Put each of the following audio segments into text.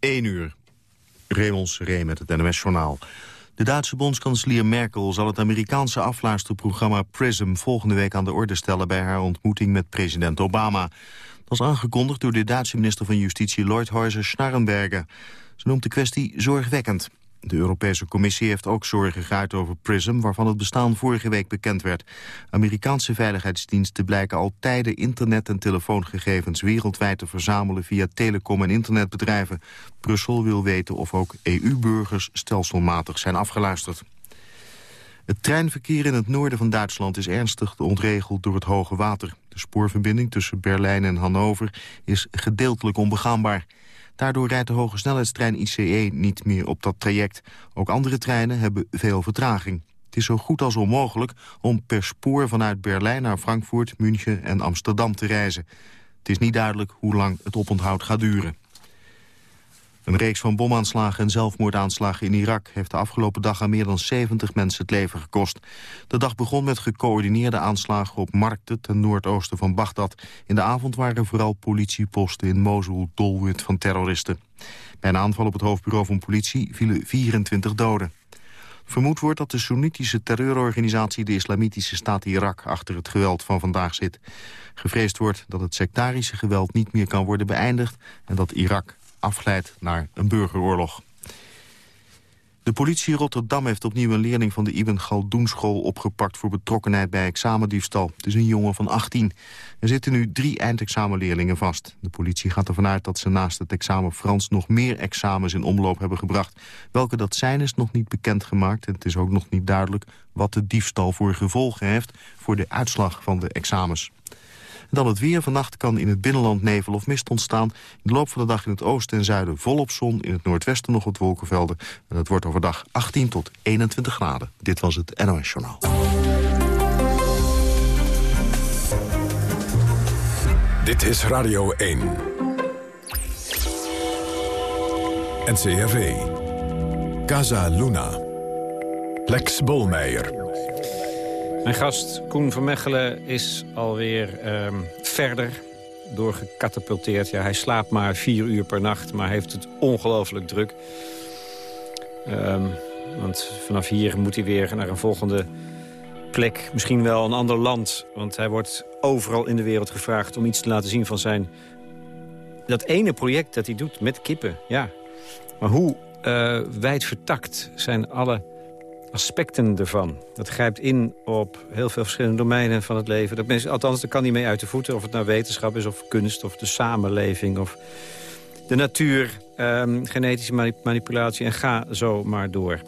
1 uur. Raymond Seré met het NMS-journaal. De Duitse bondskanselier Merkel zal het Amerikaanse afluisterprogramma PRISM volgende week aan de orde stellen bij haar ontmoeting met president Obama. Dat is aangekondigd door de Duitse minister van Justitie Lloyd Heuser Schnarrenberger. Ze noemt de kwestie zorgwekkend. De Europese Commissie heeft ook zorgen geuit over PRISM... waarvan het bestaan vorige week bekend werd. Amerikaanse veiligheidsdiensten blijken al tijden internet- en telefoongegevens wereldwijd te verzamelen via telecom- en internetbedrijven. Brussel wil weten of ook EU-burgers stelselmatig zijn afgeluisterd. Het treinverkeer in het noorden van Duitsland is ernstig ontregeld door het hoge water. De spoorverbinding tussen Berlijn en Hannover is gedeeltelijk onbegaanbaar. Daardoor rijdt de hogesnelheidstrein ICE niet meer op dat traject. Ook andere treinen hebben veel vertraging. Het is zo goed als onmogelijk om per spoor vanuit Berlijn naar Frankfurt, München en Amsterdam te reizen. Het is niet duidelijk hoe lang het oponthoud gaat duren. Een reeks van bomaanslagen en zelfmoordaanslagen in Irak... heeft de afgelopen dag aan meer dan 70 mensen het leven gekost. De dag begon met gecoördineerde aanslagen op markten... ten noordoosten van Bagdad. In de avond waren vooral politieposten in Mosul dolwit van terroristen. Bij een aanval op het hoofdbureau van politie vielen 24 doden. Vermoed wordt dat de Soenitische terreurorganisatie... de Islamitische Staat Irak achter het geweld van vandaag zit. Gevreesd wordt dat het sectarische geweld niet meer kan worden beëindigd... en dat Irak afglijdt naar een burgeroorlog. De politie Rotterdam heeft opnieuw een leerling van de Ibn Galdoenschool opgepakt voor betrokkenheid bij examendiefstal. Het is een jongen van 18. Er zitten nu drie eindexamenleerlingen vast. De politie gaat ervan uit dat ze naast het examen Frans nog meer examens in omloop hebben gebracht. Welke dat zijn is nog niet bekendgemaakt en het is ook nog niet duidelijk wat de diefstal voor gevolgen heeft voor de uitslag van de examens dan het weer. Vannacht kan in het binnenland nevel of mist ontstaan. In de loop van de dag in het oosten en zuiden volop zon. In het noordwesten nog wat wolkenvelden. En het wordt overdag 18 tot 21 graden. Dit was het NOS Journaal. Dit is Radio 1. NCRV. Casa Luna. Lex Bolmeijer. Mijn gast Koen van Mechelen is alweer um, verder doorgecatapulteerd. Ja, hij slaapt maar vier uur per nacht, maar heeft het ongelooflijk druk. Um, want vanaf hier moet hij weer naar een volgende plek. Misschien wel een ander land. Want hij wordt overal in de wereld gevraagd om iets te laten zien van zijn... Dat ene project dat hij doet met kippen, ja. Maar hoe uh, wijd vertakt zijn alle aspecten ervan. Dat grijpt in op heel veel verschillende domeinen van het leven. Dat mensen, althans, daar kan niet mee uit de voeten. Of het nou wetenschap is, of kunst, of de samenleving... of de natuur, um, genetische manipulatie en ga zo maar door.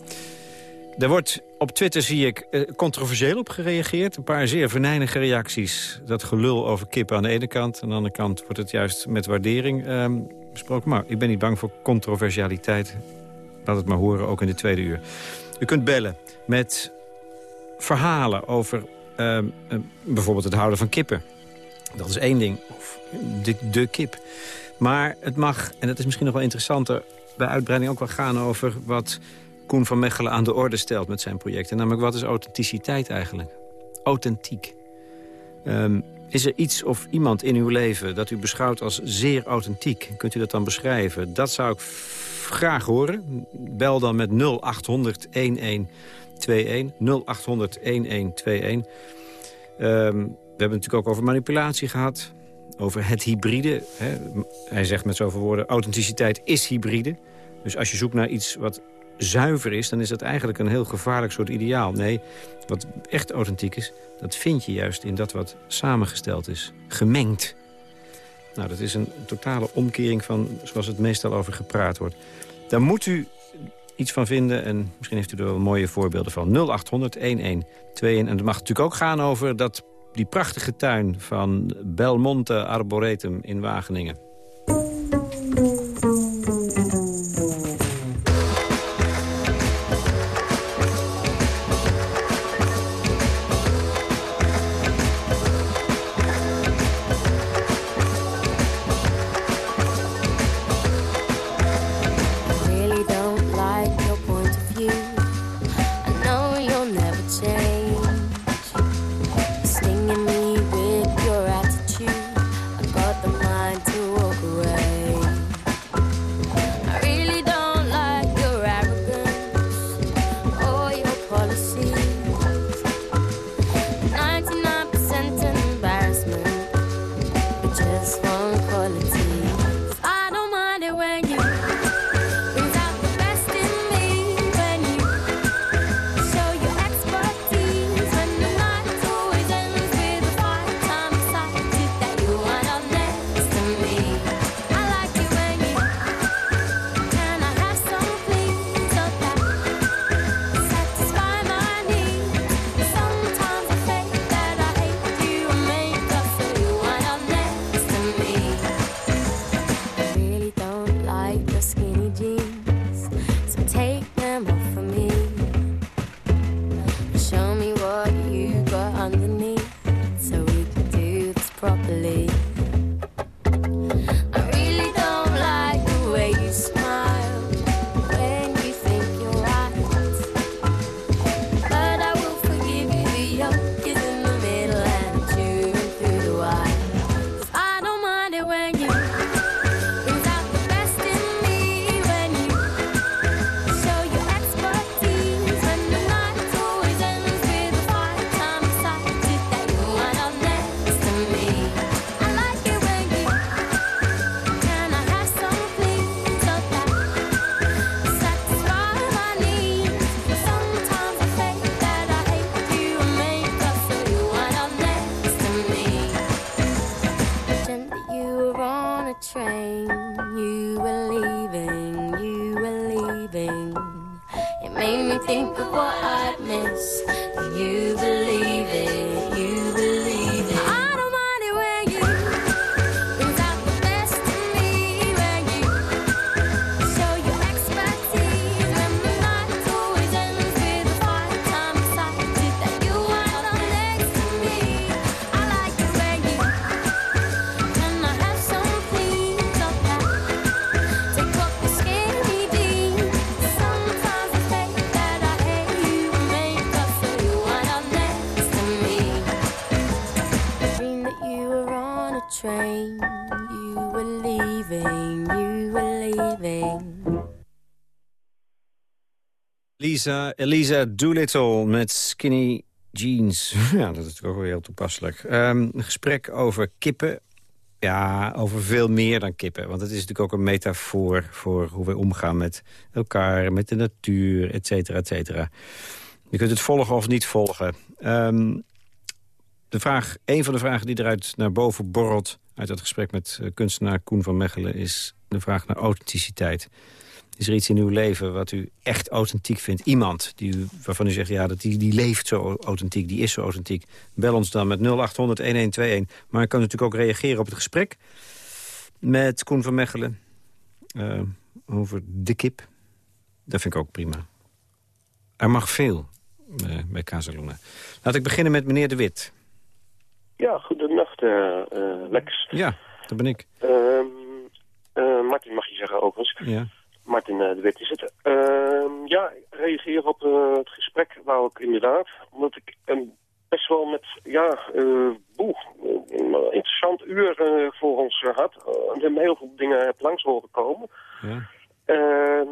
Er wordt op Twitter, zie ik, eh, controversieel op gereageerd. Een paar zeer venijnige reacties. Dat gelul over kippen aan de ene kant. Aan de andere kant wordt het juist met waardering um, besproken. Maar ik ben niet bang voor controversialiteit. Laat het maar horen, ook in de tweede uur. U kunt bellen met verhalen over ehm, eh, bijvoorbeeld het houden van kippen. Dat is één ding. Of de, de kip. Maar het mag, en dat is misschien nog wel interessanter... bij uitbreiding ook wel gaan over wat Koen van Mechelen aan de orde stelt met zijn project. En namelijk, wat is authenticiteit eigenlijk? Authentiek. Um, is er iets of iemand in uw leven dat u beschouwt als zeer authentiek? Kunt u dat dan beschrijven? Dat zou ik graag horen. Bel dan met 0800 1121. 0800 1121. we hebben het natuurlijk ook over manipulatie gehad. Over het hybride. Hè. Hij zegt met zoveel woorden, authenticiteit is hybride. Dus als je zoekt naar iets wat zuiver is... dan is dat eigenlijk een heel gevaarlijk soort ideaal. Nee, wat echt authentiek is, dat vind je juist in dat wat samengesteld is. Gemengd. Nou, dat is een totale omkering van zoals het meestal over gepraat wordt. Daar moet u iets van vinden en misschien heeft u er wel mooie voorbeelden van. 0800 1121. En het mag natuurlijk ook gaan over dat, die prachtige tuin van Belmonte Arboretum in Wageningen. Lisa, Elisa Doolittle met Skinny Jeans. Ja, dat is ook wel heel toepasselijk. Ehm, een gesprek over kippen. Ja, over veel meer dan kippen. Want het is natuurlijk ook een metafoor voor hoe we omgaan met elkaar, met de natuur, et cetera, et cetera. Je kunt het volgen of niet volgen. Ehm, de vraag, een van de vragen die eruit naar boven borrelt... uit dat gesprek met eh, kunstenaar Koen van Mechelen... is de vraag naar authenticiteit. Is er iets in uw leven wat u echt authentiek vindt? Iemand die u, waarvan u zegt, ja, dat die, die leeft zo authentiek, die is zo authentiek. Bel ons dan met 0800-1121. Maar u kan natuurlijk ook reageren op het gesprek met Koen van Mechelen... eh, over de kip. Dat vind ik ook prima. Er mag veel eh, bij Casaluna. Laat ik beginnen met meneer De Wit. Ja, goedenacht, eh, Lex. Ja, dat ben ik. Ehm, eh, Martin mag je zeggen overigens. Ja. Martin eh, de Wit is het. Ehm, ja, ik reageer op eh, het gesprek, wou ik inderdaad. Omdat ik best wel met, ja, eh boe, een interessant uur voor ons had. Uh, en heel veel dingen heb langs horen komen. ja. Ehm,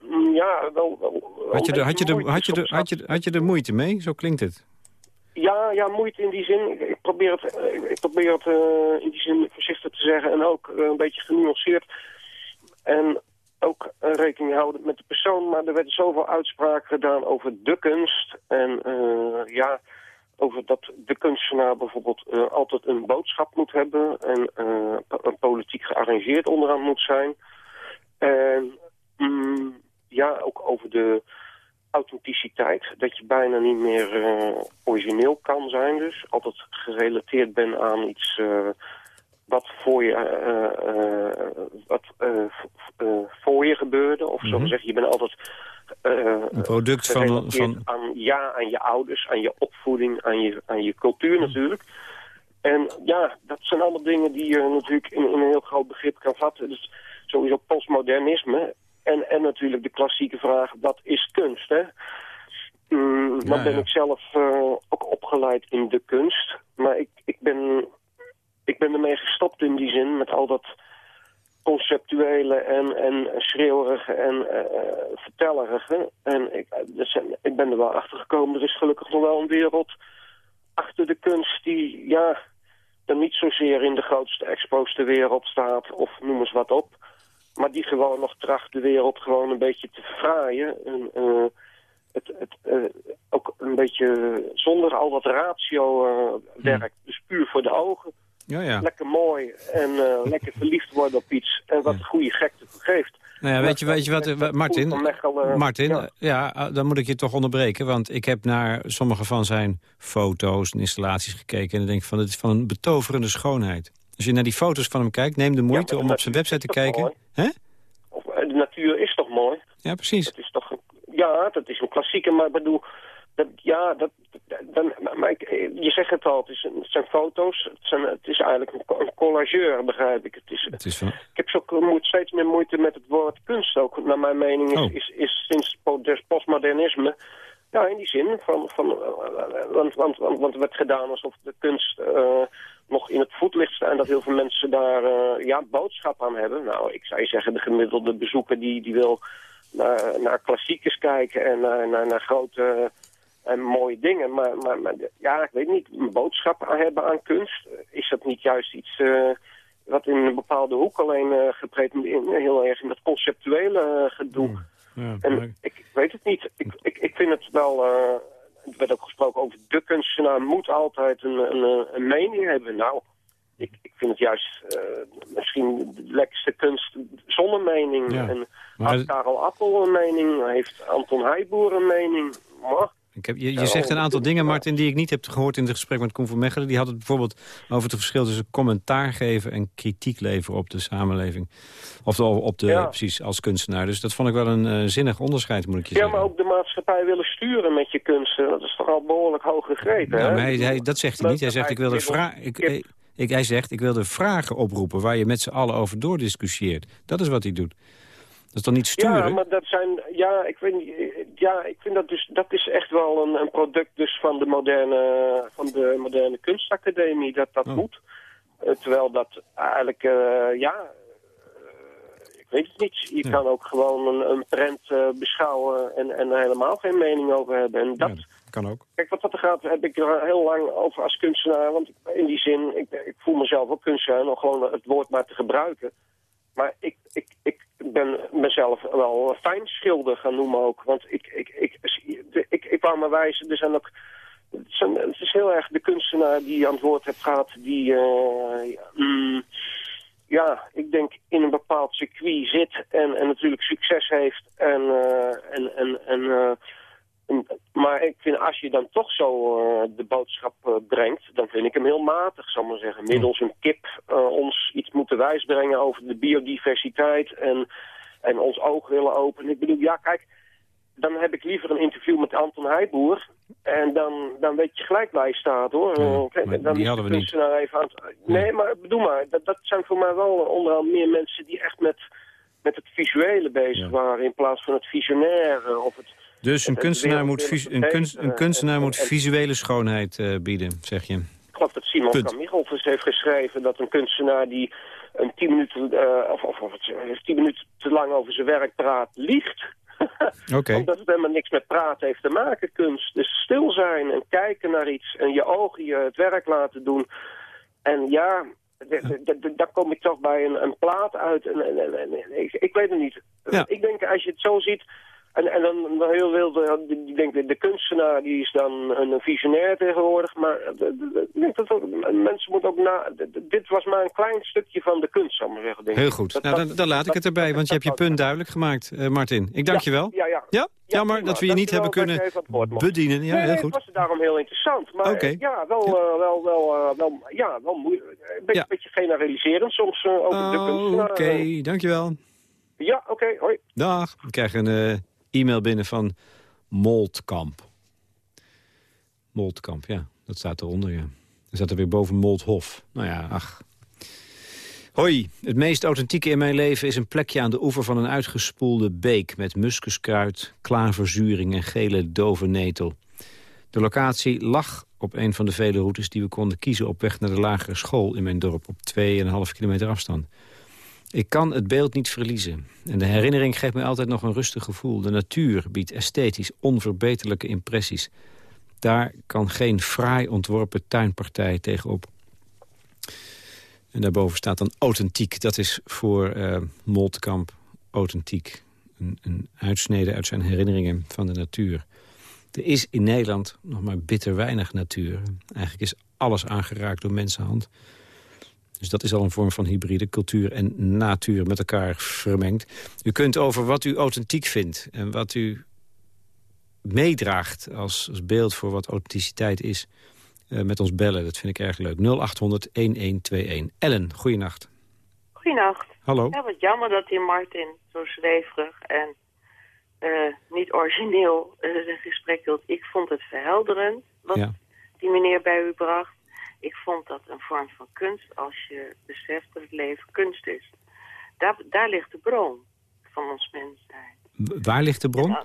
mm, ja, wel... wel Had, je er, had, je had, je moeite had, je, had je er moeite mee? Zo klinkt het. Ja, ja, moeite in die zin. Ik, probeer het, ik, probeer het in die zin voorzichtig te zeggen en ook een beetje genuanceerd. En ook rekening houden met de persoon. Maar er werden zoveel uitspraken gedaan over de kunst. En eh, ja, over dat de kunstenaar bijvoorbeeld eh, altijd een boodschap moet hebben. En po- politiek gearrangeerd onderaan moet zijn. En mm, ja, ook over de authenticiteit. Dat je bijna niet meer origineel kan zijn dus. Altijd gerelateerd bent aan iets wat voor je, eh, eh, wat, eh, voor je gebeurde. Of zo Mhm. gezegd, je bent altijd Een product van... van aan, ja, aan je ouders, aan je opvoeding, aan je, aan je cultuur natuurlijk. En ja, dat zijn allemaal dingen die je natuurlijk in, in een heel groot begrip kan vatten. Dus sowieso postmodernisme. En, en natuurlijk de klassieke vraag, wat is kunst, hè? Mm, dan ben ja. ik zelf ook opgeleid in de kunst. Maar ik, ik, ben, ik ben ermee gestopt in die zin met al dat conceptuele en, en schreeuwerige en eh, vertellerige. En ik, eh, zijn, ik ben er wel achter gekomen, er is gelukkig nog wel een wereld achter de kunst die, ja, dan niet zozeer in de grootste expos ter wereld staat of noem eens wat op. Maar die gewoon nog tracht de wereld gewoon een beetje te fraaien. En, het, het, ook een beetje zonder al dat ratio eh, werk. Dus puur voor de ogen. Ja, ja. Lekker mooi en eh, lekker verliefd worden op iets. En wat Ja. goede gekte geeft. Nou ja, weet je, weet je wat, eh, eh, Martin? Mechelen, Martin, ja. eh, ja, eh, dan moet ik je toch onderbreken. Want ik heb naar sommige van zijn foto's en installaties gekeken... en dan denk ik van, het is van een betoverende schoonheid. Als je naar die foto's van hem kijkt, neem de moeite om op zijn website te kijken. Hè? Eh, de natuur is toch mooi? Ja, precies. Dat is toch een, ja, dat is een klassieker, maar ik bedoel, dat, ja, dat, dan, maar ik, je zegt het al, het, is, het zijn foto's, het, zijn, het is eigenlijk een, co- een collageur, begrijp ik. Het is, Het is ik heb zo mo- steeds meer moeite met het woord kunst ook. Naar mijn mening is, Oh. is, is sinds des postmodernisme, ja, in die zin, van, van, eh, want, want, want, want er werd gedaan alsof de kunst eh, nog in het voetlicht staat en dat heel veel mensen daar eh, ja, boodschap aan hebben. Nou, ik zou je zeggen, de gemiddelde bezoeker die, die wil naar, naar klassiekers kijken en naar, naar, naar grote en mooie dingen. Maar, maar, maar ja, ik weet niet, een boodschap hebben aan kunst, is dat niet juist iets... eh, wat in een bepaalde hoek alleen eh gepretendeerd, heel erg in dat conceptuele eh, gedoe. ja, En ik weet het niet. Ik, ik, ik vind het wel... er werd ook gesproken over de kunstenaar moet altijd een, een, een mening hebben. Nou, ik, ik vind het juist misschien de lekkerste kunst zonder mening. Ja. En Maar- Had Karel Appel een mening? Heeft Anton Heijboer een mening? Maar, Ik heb, je, je zegt een aantal dingen, Martin, die ik niet heb gehoord in het gesprek met Koen van Mechelen. Die had het bijvoorbeeld over het verschil tussen commentaar geven en kritiek leveren op de samenleving. Of op de, Ja. precies, als kunstenaar. Dus dat vond ik wel een eh, zinnig onderscheid, moet ik je ja, zeggen. maar ook de maatschappij willen sturen met je kunsten. Dat is toch al behoorlijk hoog gegrepen, Ja, hè? maar hij, hij- dat zegt hij niet. Hij zegt, ik wil Kip. ik, ik- hij zegt, ik wil de vragen oproepen waar je met z'n allen over doordiscussieert. Dat is wat hij doet. Dat is dan niet sturen? Ja, maar dat zijn, ja, ik weet niet, ja, ik vind dat dus, dat is echt wel een, een product dus van de moderne, van de moderne kunstacademie, dat dat Oh. moet. Eh, terwijl dat eigenlijk, eh, ja, eh, ik weet het niet. Je Ja. kan ook gewoon een, een prent beschouwen en, en er helemaal geen mening over hebben. En dat, Ja, kan ook. Kijk, wat dat er gaat, heb ik er heel lang over als kunstenaar. Want in die zin, ik, ik voel mezelf ook kunstenaar om gewoon het woord maar te gebruiken. Maar ik, ik, ik ben mezelf wel fijn schilder gaan noemen ook. Want ik, ik, ik, ik, ik, wou maar wijzen, er zijn ook... Het is, heel erg de kunstenaar die je aan het woord hebt gehad, die... eh, ja, mm, ja, ik denk in een bepaald circuit zit en, en natuurlijk succes heeft. En, eh, en, en, en, eh, maar ik vind als je dan toch zo eh, de boodschap eh, brengt, dan vind ik hem heel matig, zal ik maar zeggen. Middels een kip eh, ons iets moeten wijsbrengen over de biodiversiteit en, en ons oog willen openen. Ik bedoel, ja kijk, dan heb ik liever een interview met Anton Heijboer. En dan, dan weet je gelijk waar je staat, hoor. Ja, dan die hadden we niet. kunstenaar even aan het- Nee, maar bedoel maar, dat, dat zijn voor mij wel onderhand meer mensen die echt met, met het visuele bezig Ja. waren... in plaats van het visionaire of het... Dus een kunstenaar, moet, een kunst, een verbeteren kunstenaar en- moet visuele schoonheid eh, bieden, zeg je. Ik geloof dat Simon Punt. Kamichelfers heeft geschreven dat een kunstenaar die een tien minuten, eh, of, of, of eh, tien minuten te lang over zijn werk praat, liegt. Oké. Omdat het helemaal niks met praten heeft te maken, kunst. Dus stil zijn en kijken naar iets en je ogen je het werk laten doen. En ja, daar kom ik toch bij een, een plaat uit. En, en, en- en- ik, ik weet het niet. Ja. Ik denk, als je het zo ziet... En, en dan heel wilde, ik denk de, de kunstenaar die is dan een visionair tegenwoordig, maar ik denk dat ook, mensen moeten ook na, dit was maar een klein stukje van de kunst, zal ik maar zeggen. Denk Heel goed. Dat- Nou, dan, dan laat ik het erbij, want je hebt je punt duidelijk gemaakt, eh, Martin. Ik dank je wel. Ja, ja. Ja, jammer dat we je niet hebben kunnen bedienen. Ja, nee, heel goed. het was daarom heel interessant. Maar Oké. eh, ja, wel, eh, wel, wel, eh, wel, ja, wel moeilijk. Een beetje, Ja. beetje generaliserend soms eh, over de Oh, kunstenaar. Oké, dankjewel. Ja, oké, hoi. Dag. Ik krijg een eh, e-mail binnen van Moltkamp. Moltkamp, ja. Dat staat eronder, ja. Er staat er weer boven Molthof. Nou ja, ach. Hoi, het meest authentieke in mijn leven is een plekje aan de oever van een uitgespoelde beek... met muskuskruid, klaverzuring en gele dove netel. De locatie lag op een van de vele routes die we konden kiezen... op weg naar de lagere school in mijn dorp op 2,5 kilometer afstand. Ik kan het beeld niet verliezen. En de herinnering geeft mij altijd nog een rustig gevoel. De natuur biedt esthetisch onverbeterlijke impressies. Daar kan geen fraai ontworpen tuinpartij tegenop. En daarboven staat dan authentiek. Dat is voor eh Moltkamp authentiek. Een, een uitsnede uit zijn herinneringen van de natuur. Er is in Nederland nog maar bitter weinig natuur. Eigenlijk is alles aangeraakt door mensenhand. Dus dat is al een vorm van hybride cultuur en natuur met elkaar vermengd. U kunt over wat u authentiek vindt en wat u meedraagt als, als beeld voor wat authenticiteit is... eh, met ons bellen. Dat vind ik erg leuk. 0800-1121. Ellen, goeienacht. Goedenacht. Hallo. Ja, wat jammer dat die Martin zo zweverig en eh, niet origineel eh, een gesprek hield. Ik vond het verhelderend wat Ja. die meneer bij u bracht. Ik vond dat een vorm van kunst als je beseft dat het leven kunst is. Daar, daar ligt de bron van ons mens zijn. Waar ligt de bron? Ja.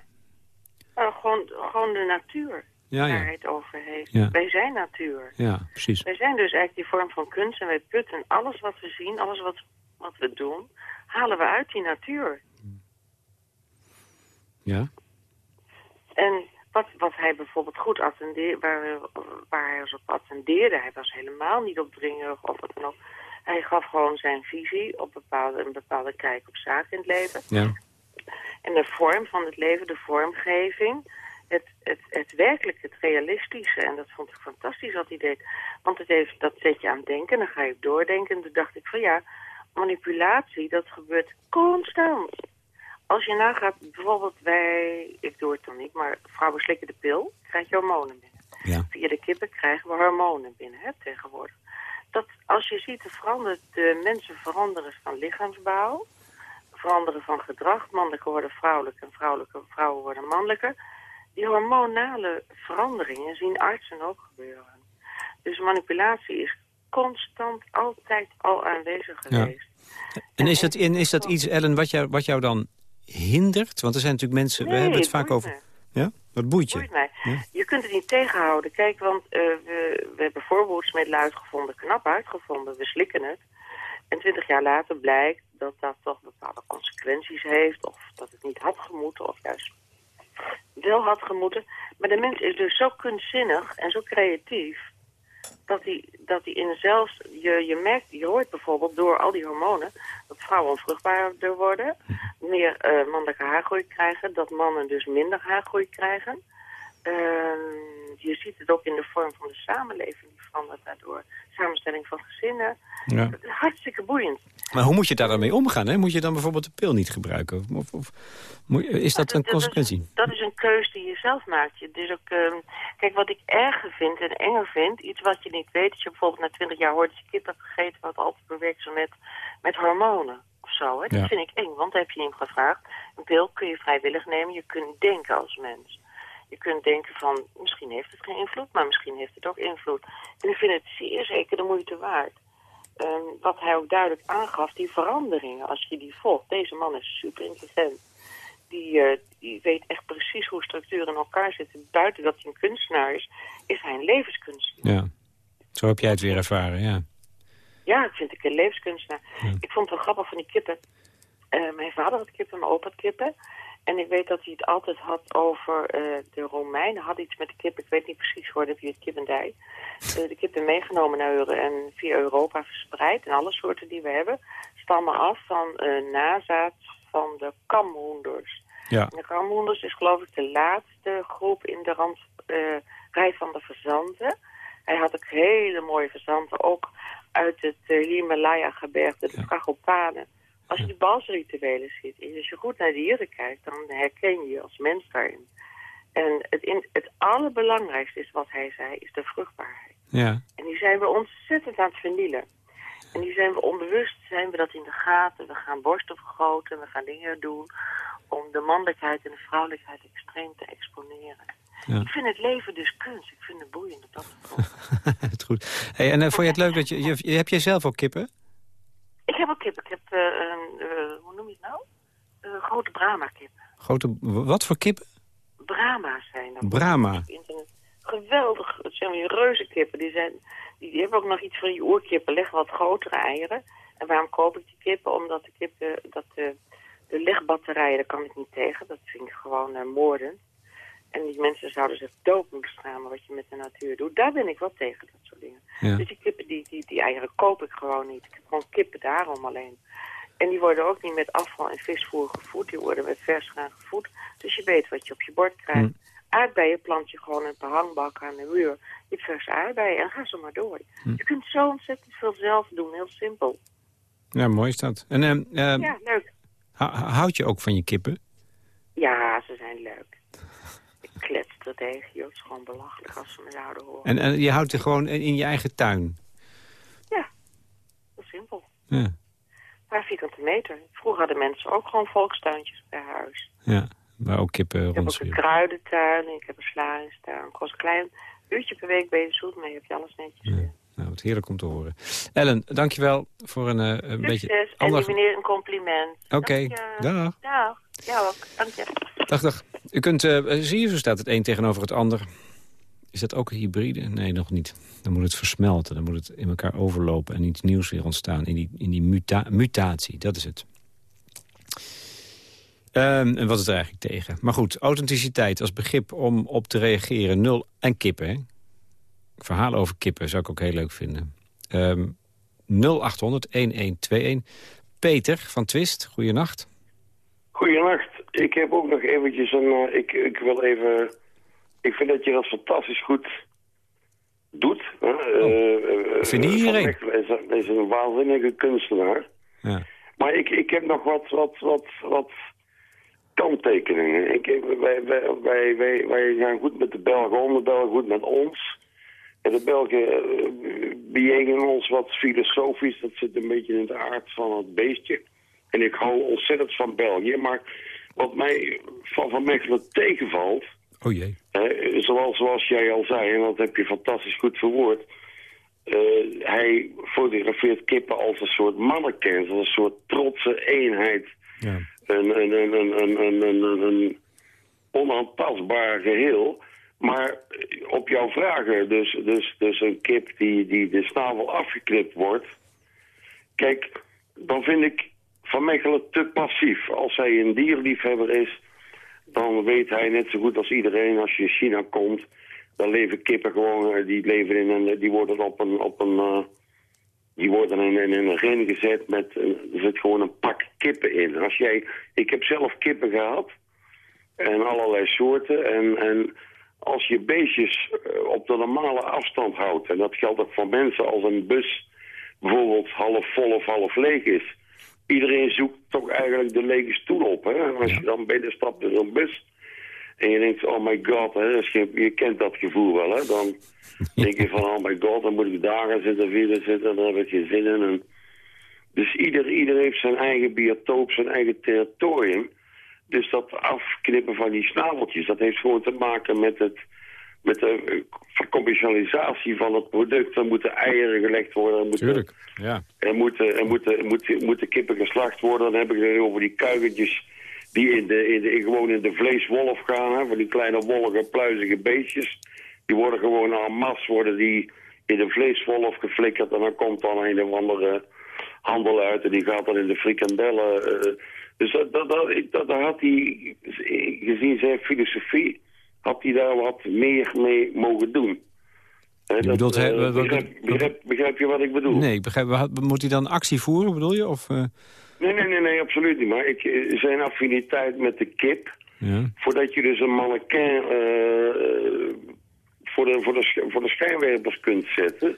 Nou, gewoon, gewoon de natuur Ja, waar ja. hij het over heeft. Ja. Wij zijn natuur. Ja, precies. Wij zijn dus eigenlijk die vorm van kunst en wij putten alles wat we zien, alles wat, wat we doen, halen we uit die natuur. Ja. En wat, wat hij bijvoorbeeld goed attendeerde, waar, waar hij ons op attendeerde, hij was helemaal niet opdringerig of wat dan ook. Hij gaf gewoon zijn visie op bepaalde, een bepaalde kijk op zaken in het leven. Ja. En de vorm van het leven, de vormgeving, het, het, het werkelijk, het realistische. En dat vond ik fantastisch wat hij deed. Want het heeft, dat zet je aan het denken, dan ga je doordenken. En toen dacht ik van ja, manipulatie, dat gebeurt constant. Als je nagaat, bijvoorbeeld wij, ik doe het dan niet, maar vrouwen slikken de pil, krijg je hormonen binnen. Ja. Via de kippen krijgen we hormonen binnen, hè, tegenwoordig. Dat, als je ziet, er verandert, de mensen veranderen van lichaamsbouw, veranderen van gedrag. Mannelijke worden vrouwelijk en vrouwelijke vrouwen worden mannelijker. Die hormonale veranderingen zien artsen ook gebeuren. Dus manipulatie is constant altijd al aanwezig Ja. geweest. En is dat, en is dat iets, Ellen, wat jou, wat jou dan hindert? Want er zijn natuurlijk mensen, we hebben het vaak over... me. Ja? Wat boeit je? Boeit mij. Ja. Je kunt het niet tegenhouden. Kijk, want eh, we, we hebben voorbehoedsmiddelen uitgevonden, knap uitgevonden. We slikken het. En twintig jaar later blijkt dat dat toch bepaalde consequenties heeft. Of dat het niet had gemoeten, of juist wel had gemoeten. Maar de mens is dus zo kunstzinnig en zo creatief... dat hij, dat hij in zelfs... Je, je merkt, je hoort bijvoorbeeld door al die hormonen... dat vrouwen onvruchtbaarder worden... meer eh, mannelijke haargroei krijgen... dat mannen dus minder haargroei krijgen... Je ziet het ook in de vorm van de samenleving, die verandert daardoor. Samenstelling van gezinnen. Ja. Hartstikke boeiend. Maar hoe moet je daar dan mee omgaan? Hè? Moet je dan bijvoorbeeld de pil niet gebruiken? Of, of, is dat een consequentie? dat is een keus die je zelf maakt. Je, dus ook, ehm, kijk, wat ik erger vind en enger vind, iets wat je niet weet, dat je bijvoorbeeld na twintig jaar hoort dat je kind hebt gegeten wat altijd bewerkt is met, met hormonen of zo. Hè? Dat Ja. vind ik eng, want heb je hem gevraagd. Een pil kun je vrijwillig nemen, je kunt denken als mens. Je kunt denken van, misschien heeft het geen invloed, maar misschien heeft het ook invloed. En ik vind het zeer zeker de moeite waard. Ehm, wat hij ook duidelijk aangaf, die veranderingen, als je die volgt. Deze man is super intelligent. Die, eh, die weet echt precies hoe structuren in elkaar zitten. Buiten dat hij een kunstenaar is, is hij een levenskunstenaar. Ja. Zo heb jij het weer ervaren, ja. Ja, ik vind ik een levenskunstenaar. Ik vond het wel grappig van die kippen. Eh, mijn vader had kippen, mijn opa had kippen. En ik weet dat hij het altijd had over eh, de Romeinen. Had iets met de kippen, ik weet niet precies dat hij het kippendij. Eh, de kippen meegenomen naar Euro en via Europa verspreid. En alle soorten die we hebben stammen af van eh nazaad van de kamhoenders. Ja, En de kamhoenders is geloof ik de laatste groep in de rand, rij van de verzanten. Hij had ook hele mooie verzanten, ook uit het uh, Himalaya-gebergte, de Tragopanen. Als je die balsrituelen ziet en als je goed naar dieren kijkt, dan herken je je als mens daarin. En het, in, het allerbelangrijkste is wat hij zei, is de vruchtbaarheid. ja. En die zijn we ontzettend aan het vernielen. En die zijn we onbewust, zijn we dat in de gaten. We gaan borsten vergroten, we gaan dingen doen om de mannelijkheid en de vrouwelijkheid extreem te exponeren. Ja. Ik vind het leven dus kunst. Ik vind het boeiend op dat het goed. Hey, en eh, vond je het leuk dat je, je... je- Heb jij zelf ook kippen? Ik heb ook kip. Ik heb, eh, een, eh, hoe noem je het nou? Eh, grote Brahma-kippen. Grote... Wat voor kippen? Brahma's zijn dat. Brahma. Geweldig. Het zijn weer reuzenkippen. Die, zijn, die, die hebben ook nog iets van die oerkippen. Leggen wat grotere eieren. En waarom koop ik die kippen? Omdat de kippen, dat de, de legbatterijen, daar kan ik niet tegen. Dat vind ik gewoon eh, moordend. En die mensen zouden zich dood moeten schamen wat je met de natuur doet. Daar ben ik wel tegen, dat soort dingen. Ja. Dus die kippen, die, die, die eieren koop ik gewoon niet. Ik heb gewoon kippen daarom alleen. En die worden ook niet met afval en visvoer gevoed. Die worden met vers graan gevoed. Dus je weet wat je op je bord krijgt. Hm. Aardbeien plant je gewoon in een paar hangbakken aan de muur. Je verse aardbeien en ga zo maar door. Hm. Je kunt zo ontzettend veel zelf doen. Heel simpel. Ja, mooi is dat. En ehm, ehm, Ja, leuk. hou- houd je ook van je kippen? Ja, ze zijn leuk. Ik klets er tegen, joh. Het is gewoon belachelijk als ze me zouden horen. En, en je houdt er gewoon in je eigen tuin? Ja, heel simpel. Ja, Een paar vierkante meter. Vroeger hadden mensen ook gewoon volkstuintjes bij huis. ja. waar ook kippen Ik heb ook een kruidentuin, ik heb een slagingstuin. Gewoon een klein uurtje per week ben je zoet, maar je hebt je alles netjes. weer. Nou, wat heerlijk om te horen. Ellen, dankjewel voor een, eh, een beetje Succes en ander... die meneer een compliment. Oké, je. dag. Dag. Ja ook, dank je. Dag, dag. U kunt, eh, zie je, zo staat het een tegenover het ander. Is dat ook een hybride? Nee, nog niet. Dan moet het versmelten, dan moet het in elkaar overlopen... en iets nieuws weer ontstaan in die, in die muta mutatie. Dat is het. Ehm, en wat is er eigenlijk tegen? Maar goed, authenticiteit als begrip om op te reageren. Nul en kippen, hè? Verhalen over kippen zou ik ook heel leuk vinden. Ehm 0800-1121. Peter van Twist, goeienacht. Goedenacht. Ik heb ook nog eventjes een... eh, ik, ik wil even... Ik vind dat je dat fantastisch goed doet. Hè? Eh, eh, Vindt niet Van iedereen. Is, een- is een waanzinnige kunstenaar. Ja. Maar ik, ik heb nog wat, wat, wat, wat kanttekeningen. Ik, wij, wij, wij, wij, gaan goed met de Belgen om, de Belgen goed met ons. En de Belgen eh, bejegenen ons wat filosofisch. Dat zit een beetje in de aard van het beestje. En ik hou ontzettend van België. Maar wat mij van Van Mechelen tegenvalt... Oh jee. zoals, zoals jij al zei, en dat heb je fantastisch goed verwoord... eh, hij fotografeert kippen als een soort mannekens, als een soort trotse eenheid Ja. een, een, een, een, een, een, een, een onaantastbaar geheel. Maar op jouw vragen, dus, dus, dus een kip die, die de snavel afgeknipt wordt... Kijk, dan vind ik Van Mechelen te passief. Als hij een dierliefhebber is, dan weet hij net zo goed als iedereen... als je in China komt, dan leven kippen gewoon... eh, die, leven in een, die worden op een... Op een eh, die worden in, in, een ren gezet met, eh, er zit gewoon een pak kippen in. Als jij, ik heb zelf kippen gehad en allerlei soorten. En, en als je beestjes op de normale afstand houdt, en dat geldt ook voor mensen als een bus bijvoorbeeld half vol of half leeg is. Iedereen zoekt toch eigenlijk de lege stoel op. Hè? Als je dan binnenstapt in zo'n bus en je denkt, oh my god, hè, je kent dat gevoel wel. Hè? Dan denk je van, oh my god, dan moet ik daar gaan zitten, verder zitten, daar heb ik geen zin in. En dus ieder, ieder heeft zijn eigen biotoop, zijn eigen territorium. Dus dat afknippen van die snaveltjes, dat heeft gewoon te maken met, het, met de eh, commercialisatie van het product. Er moeten eieren gelegd worden, er moeten, Tuurlijk. Ja. er moeten, er moeten, moeten, moeten kippen geslacht worden. Dan heb ik het over die kuikentjes die in de, in de, gewoon in de vleeswolf gaan. Hè, van die kleine wollige, pluizige beestjes. Die worden gewoon en masse worden die in de vleeswolf geflikkerd. En dan komt dan een of andere handel uit en die gaat dan in de frikandellen. eh. dus dat, dat, dat, dat, daar had hij, gezien zijn filosofie, had hij daar wat meer mee mogen doen. Dat, bedoelt, wat- begrijp, begrijp, begrijp je wat ik bedoel? Nee, ik begrijp, wat- moet hij dan actie voeren, bedoel je? Of, eh, Nee, nee, nee, nee, absoluut niet. Maar ik, eh, zijn affiniteit met de kip... ja. voordat je dus een mannequin eh, voor, de, voor, de, voor de schijnwerpers kunt zetten...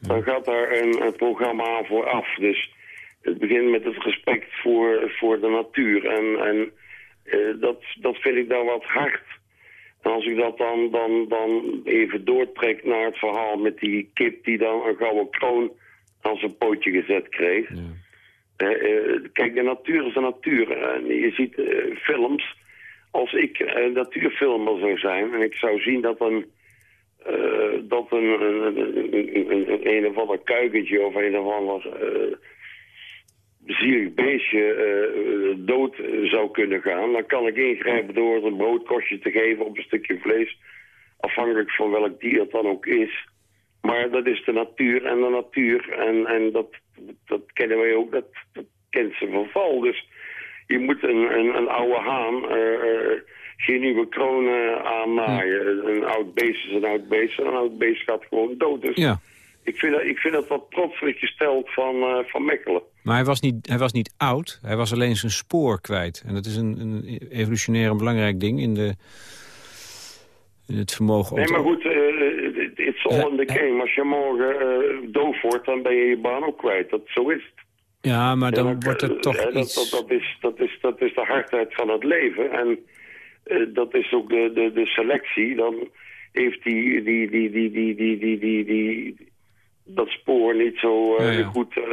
dan gaat daar een, een programma aan vooraf. Dus het begint met het respect voor, voor de natuur. En, en dat, dat vind ik dan wat hard. En als ik dat dan, dan, dan even doortrek naar het verhaal met die kip... die dan een gouden kroon aan zijn pootje gezet kreeg... Eh, eh, kijk, de natuur is de natuur. En je ziet eh, films. Als ik natuurfilmer zou zijn en ik zou zien dat een, eh, dat een, een, een, een, of ander kuikentje of een of ander eh, zielig beestje eh, dood zou kunnen gaan, dan kan ik ingrijpen door een broodkostje te geven op een stukje vlees, afhankelijk van welk dier het dan ook is. Maar dat is de natuur en de natuur. En, en dat, dat kennen wij ook, dat, dat kent zijn verval. Dus je moet een, een, een oude haan eh, eh, geen nieuwe kronen aannaaien. Een oud beest is een oud beest en een oud beest gaat gewoon dood. Dus ja. ik, vind dat, ik vind dat wat trotselijk gesteld van, eh, van Mechelen. Maar hij was, niet, hij was niet oud, hij was alleen zijn spoor kwijt. En dat is een, een evolutionair een belangrijk ding in, de, in het vermogen... Nee, maar goed, eh, it- it's all in the game. Als je morgen eh, doof wordt, dan ben je je baan ook kwijt. Dat, zo is het. Ja, maar dan Ja, wordt eh, toch eh, dat, iets... dat, dat, is, dat, is, dat is de hardheid van het leven. En eh, dat is ook de, de, de selectie. Dan heeft die, die, die, die, die, die, die, die, die, dat spoor niet zo eh, Ja, ja. goed... eh,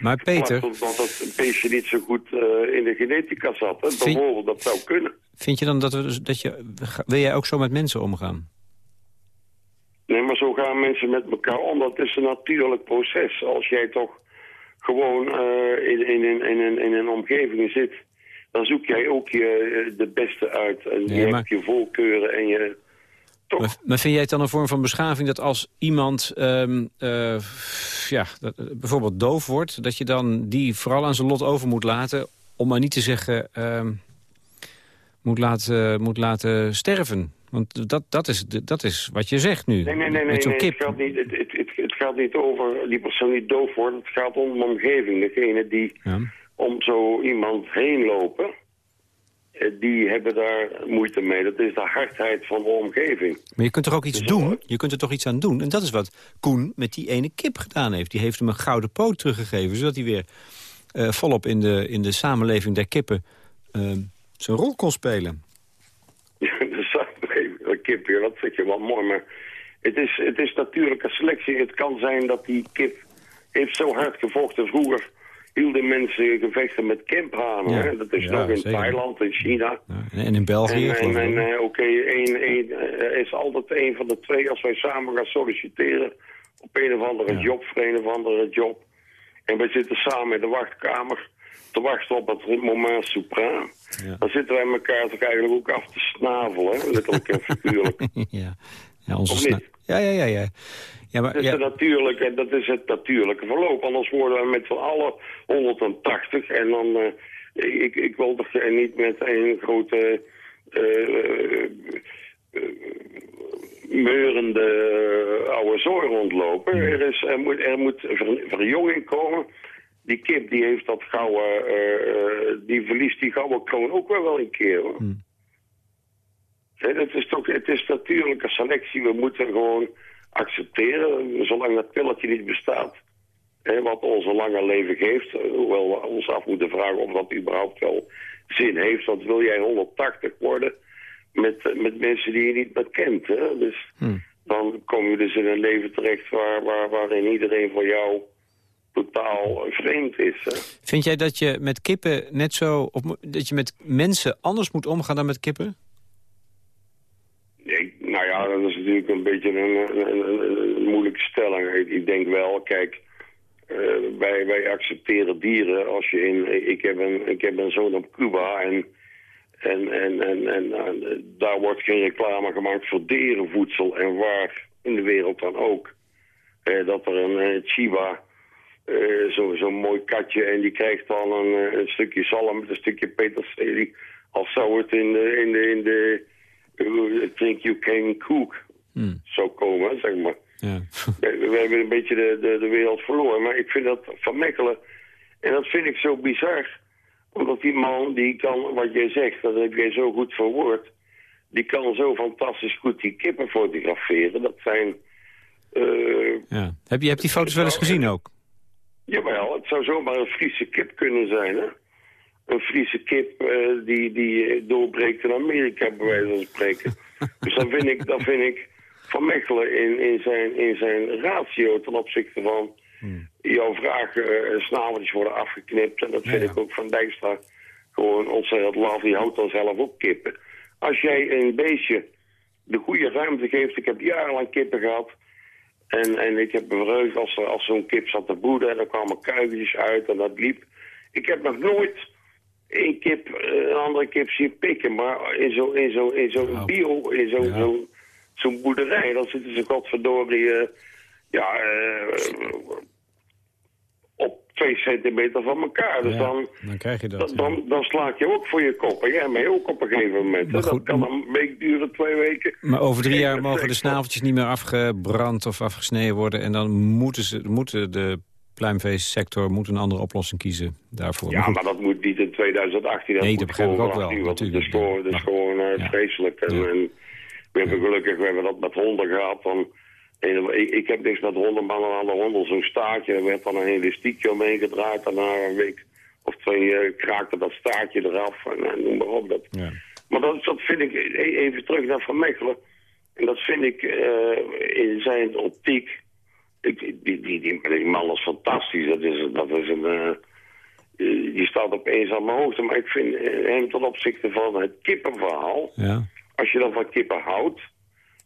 Maar Peter, Omdat het beestje niet zo goed eh, in de genetica zat. Hè? Vind- Bijvoorbeeld, dat zou kunnen. vind je dan dat we... dus- Dat je, wil jij ook zo met mensen omgaan? Nee, maar zo gaan mensen met elkaar om. Dat is een natuurlijk proces. Als jij toch gewoon in, in, in, in, een- in een omgeving zit... dan zoek jij ook je, de beste uit. En Nee, je maar- hebt je voorkeuren en je... Toch? Maar, maar vind jij het dan een vorm van beschaving dat als iemand ehm, eh, ja, dat, eh, bijvoorbeeld doof wordt... dat je dan die vooral aan zijn lot over moet laten... om maar niet te zeggen ehm, moet, laten, moet laten sterven? Want dat, dat, is, dat is wat je zegt nu. Nee, nee, nee, nee. Het, gaat niet, het, het, het, het gaat niet over die persoon die doof wordt. Het gaat om de omgeving. Degene die Ja. om zo iemand heen lopen... eh, die hebben daar moeite mee. Dat is de hardheid van de omgeving. Maar je kunt er ook iets Dus doen. Je kunt er toch iets aan doen. En dat is wat Koen met die ene kip gedaan heeft. Die heeft hem een gouden poot teruggegeven... zodat hij weer eh, volop in de, in de samenleving der kippen... eh, zijn rol kon spelen. Ja, ik even. Een kip, dat vind je wel mooi. Maar het is, het is natuurlijke selectie. Het kan zijn dat die kip heeft zo hard gevochten. Vroeger hielden mensen gevechten met kemphanen. Ja. Dat is Ja, nog in zeker. Thailand, in China. Ja, en in België, En, en, eh, oké, één, één, eh, is altijd een van de twee als wij samen gaan solliciteren op een of andere job voor een of andere job. En wij zitten samen in de wachtkamer te wachten op het moment supreme. Dan zitten wij elkaar toch eigenlijk ook af te snavelen, letterlijk en figuurlijk. ja. Ja, onze Of sna- niet? Ja, ja, ja. ja. ja, maar, Dat is, ja. het natuurlijke, dat is het natuurlijke verloop. Anders worden we met z'n allen 180 en dan... eh, ik, ik wil toch niet met een grote... eh, eh, meurende oude zooi rondlopen. Er, is, er, moet, er moet ver- verjonging komen. Die kip die heeft dat gouden... die verliest die gouden kroon ook wel wel een keer. Hoor. Hè, Het is toch het is natuurlijke selectie. We moeten gewoon accepteren, zolang dat pilletje niet bestaat. Hè, wat ons een langer leven geeft. eh, Hoewel we ons af moeten vragen of dat überhaupt wel zin heeft. Want wil jij 180 worden met, eh, met mensen die je niet meer kent. Hè? Dus dan kom je dus in een leven terecht waar, waar, waarin iedereen voor jou totaal vreemd is. Hè? Vind jij dat je met kippen net zo... Of dat je met mensen anders moet omgaan dan met kippen? Ja, dat is natuurlijk een beetje een, een, moeilijke stelling. Ik, denk wel, kijk, eh, wij, wij accepteren dieren. Als je in, ik, heb een, ik heb een zoon op Cuba en, en, en, en, en, eh, daar wordt geen reclame gemaakt voor dierenvoedsel. En waar in de wereld dan ook. Eh, dat er een Chiba, eh, zo- zo'n mooi katje, en die krijgt dan een, een stukje zalm met een stukje peterselie. Als zou het in de, in de, in de I think you can cook zou komen, zeg maar. Ja. We, we hebben een beetje de, de, de wereld verloren. Maar ik vind dat van Mechelen, en dat vind ik zo bizar. Omdat die man, die kan, wat jij zegt, dat heb jij zo goed verwoord. Die kan zo fantastisch goed die kippen fotograferen. Dat zijn... eh, Ja. Heb je hebt die foto's wel eens gezien ook? Jawel, het zou zomaar een Friese kip kunnen zijn, hè? Een Friese kip eh, die, die eh, doorbreekt in Amerika, bij wijze van spreken. dus dan vind ik, dan vind ik Van Mechelen in, in, zijn, in zijn ratio ten opzichte van jouw vraag, eh snaveltjes worden afgeknipt. En dat vind Ja, ja. ik ook van Dijkstra gewoon ontzettend laf. Die houdt dan zelf ook kippen. Als jij een beestje de goede ruimte geeft, ik heb jarenlang kippen gehad... En, en ik heb me verheugd als, er- als zo'n kip zat te broeden en er kwamen kuikentjes uit en dat liep. Ik heb nog nooit één kip eh, een andere kip zien pikken, maar in zo'n in zo, in zo Nou. bio, in zo'n Ja. zo'n zo'n boerderij, dan zitten ze godverdorie eh, ja, eh, op twee centimeter van elkaar. Dus Ja, dan, dan krijg je dat. dan, ja. dan, slaat je ook voor je kop. En jij mij ook op een gegeven moment. Maar dat kan een week duren, twee weken. Maar over drie jaar mogen de snaveltjes niet meer afgebrand of afgesneden worden. En dan moeten, ze, moeten de pluimveesector moet een andere oplossing kiezen daarvoor. Ja, Maar maar dat moet niet in 2018. Dat Nee, dat begrijp ik ook wel, want het is Maar- gewoon eh, Ja. vreselijk. En, Ja. en we hebben gelukkig, we hebben dat met honden gehad. Dan, en ik, ik heb niks met honden, maar aan de honden zo'n staartje. Er werd dan een elastiekje omheen gedraaid. En na een week of twee eh, kraakte dat staartje eraf. En, en noem maar op. Dat, ja. maar dat, dat vind ik, e- even terug naar Van Mechelen. En dat vind ik eh, in zijn optiek... Ik, die, die, die, die man is fantastisch. Dat is, dat is een... eh, eh, die staat op eenzame hoogte. Maar ik vind eh, hem ten opzichte van het kippenverhaal... ja. Als je dan van kippen houdt...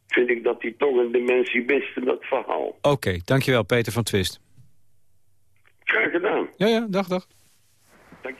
vind ik dat hij toch een dimensie mist in dat verhaal. Oké, dankjewel Peter van Twist. Graag gedaan. Ja, ja, dag, dag. Dank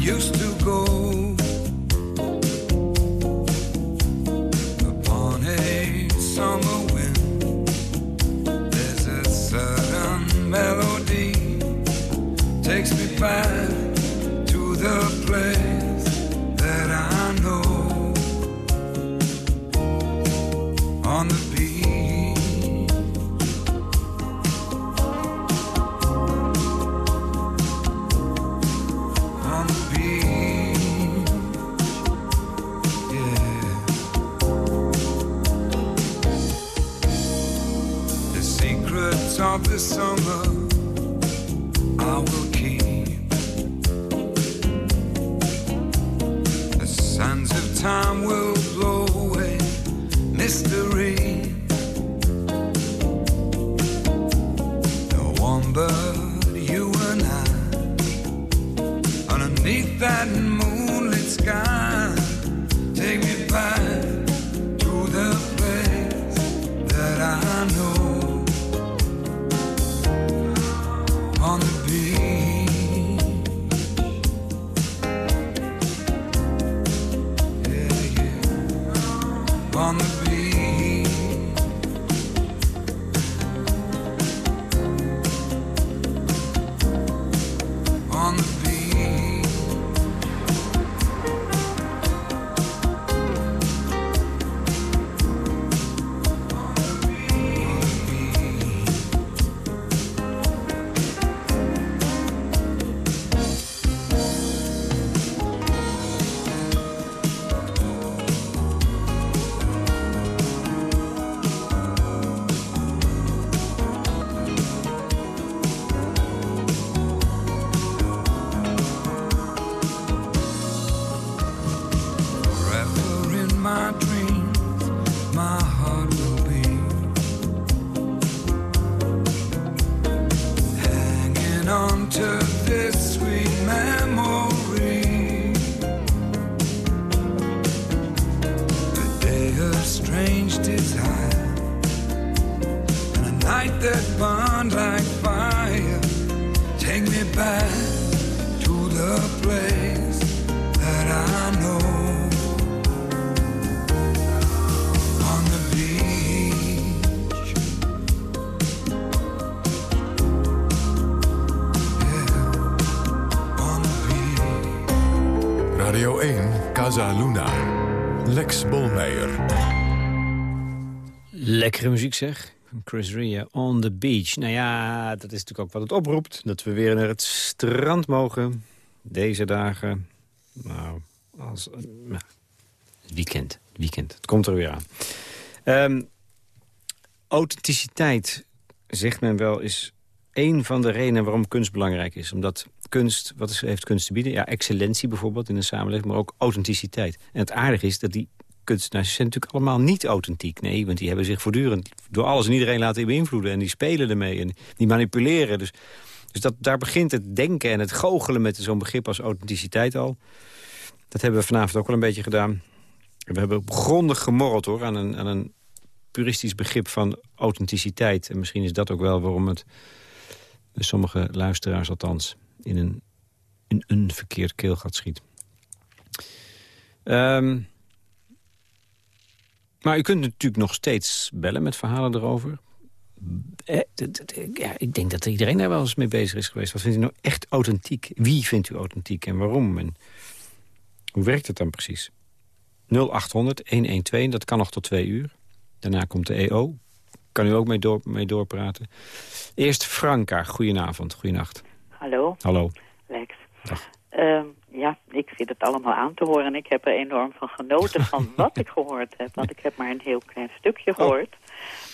used muziek zeg. Chris Rea, On the Beach. Nou ja, dat is natuurlijk ook wat het oproept. Dat we weer naar het strand mogen. Deze dagen. Nou, als... nou, weekend. Weekend. Het komt er weer aan. Ehm, authenticiteit, zegt men wel, is één van de redenen waarom kunst belangrijk is. Omdat kunst, wat heeft kunst te bieden? Ja, excellentie bijvoorbeeld in een samenleving, maar ook authenticiteit. En het aardige is dat die kunstenaars zijn natuurlijk allemaal niet authentiek. Nee, want die hebben zich voortdurend door alles en iedereen laten beïnvloeden. En die spelen ermee en die manipuleren. Dus, dus dat, daar begint het denken en het goochelen met zo'n begrip als authenticiteit al. Dat hebben we vanavond ook wel een beetje gedaan. We hebben grondig gemorreld hoor, aan een, een puristisch begrip van authenticiteit. En misschien is dat ook wel waarom het sommige luisteraars althans in een, een verkeerd keelgat schiet. Ehm, maar u kunt natuurlijk nog steeds bellen met verhalen erover. Eh, Ja, ik denk dat iedereen daar wel eens mee bezig is geweest. Wat vindt u nou echt authentiek? Wie vindt u authentiek en waarom? En hoe werkt het dan precies? 0800-112, dat kan nog tot twee uur. Daarna komt de EO. Kan u ook mee, door, mee doorpraten. Eerst Franka, goedenavond, goedenacht. Hallo, Hallo. Lex. Dag. Ehm, ja, ik zit het allemaal aan te horen. Ik heb er enorm van genoten van wat ik gehoord heb. Want ik heb maar een heel klein stukje gehoord.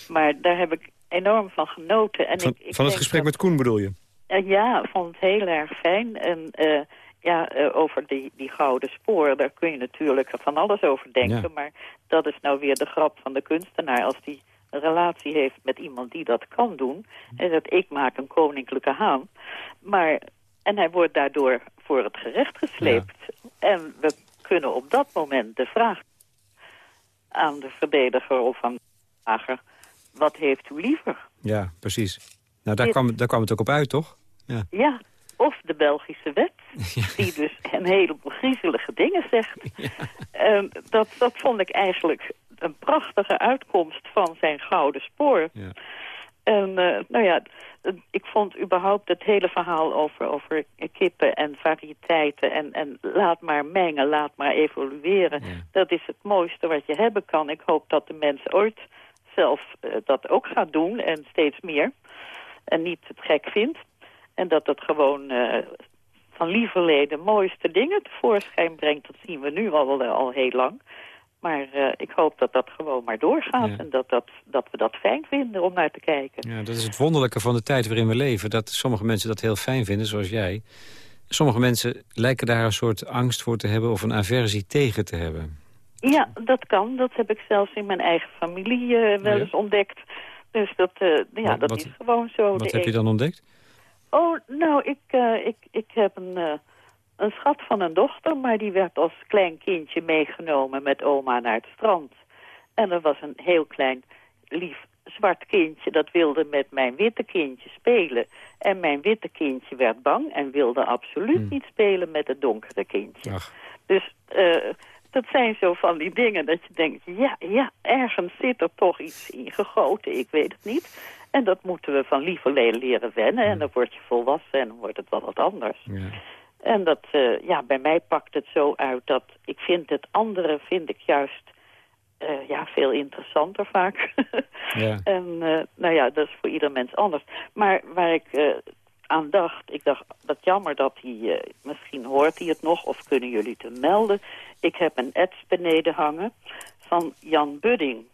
Maar daar heb ik enorm van genoten. En Van, ik, ik van het gesprek dat- met Koen bedoel je? Eh, ja, ik vond het heel erg fijn. En eh, ja, eh, over die, die gouden spoor, daar kun je natuurlijk van alles over denken. Ja. Maar dat is nou weer de grap van de kunstenaar. Als die een relatie heeft met iemand die dat kan doen. En dat ik maak een koninklijke haan. Maar, en hij wordt daardoor voor het gerecht gesleept. En we kunnen op dat moment de vraag aan de verdediger of aan de vrager... wat heeft u liever? Ja, precies. Nou, daar Dit- kwam, daar kwam het ook op uit, toch? Ja. Ja, of de Belgische wet, die dus een heleboel griezelige dingen zegt. En dat, dat vond ik eigenlijk een prachtige uitkomst van zijn gouden spoor. Ja. En eh, nou ja, ik vond überhaupt het hele verhaal over, over kippen en variëteiten... En, en laat maar mengen, laat maar evolueren. Ja. Dat is het mooiste wat je hebben kan. Ik hoop dat de mens ooit zelf eh, dat ook gaat doen en steeds meer. En niet het gek vindt. En dat het gewoon eh, van lieverlee de mooiste dingen tevoorschijn brengt. Dat zien we nu al, al heel lang. Maar eh, ik hoop dat dat gewoon maar doorgaat. Ja. En dat, dat, dat we dat fijn vinden om naar te kijken. Ja, dat is het wonderlijke van de tijd waarin we leven. Dat sommige mensen dat heel fijn vinden, zoals jij. Sommige mensen lijken daar een soort angst voor te hebben... of een aversie tegen te hebben. Ja, dat kan. Dat heb ik zelfs in mijn eigen familie eh, wel Oh ja? eens ontdekt. Dus dat, eh, ja, Wat- dat wat- is gewoon zo. Wat heb je dan ontdekt? Oh, nou, ik, ik, ik heb een, een schat van een dochter... maar die werd als klein kindje meegenomen met oma naar het strand. En er was een heel klein, lief zwart kindje... dat wilde met mijn witte kindje spelen. En mijn witte kindje werd bang... en wilde absoluut niet spelen met het donkere kindje. Ach. Dus eh, dat zijn zo van die dingen dat je denkt... ja, ja, ergens zit er toch iets in gegoten, ik weet het niet. En dat moeten we van lieverlee leren wennen. En dan word je volwassen en dan wordt het wel wat anders. Ja. En dat, eh, ja, bij mij pakt het zo uit dat ik vind het andere vind ik juist eh, ja, veel interessanter vaak. Ja. En eh, nou ja, dat is voor ieder mens anders. Maar waar ik aan dacht, ik dacht, dat jammer dat hij, misschien hoort hij het nog of kunnen jullie het hem melden. Ik heb een ets beneden hangen van Jan Budding.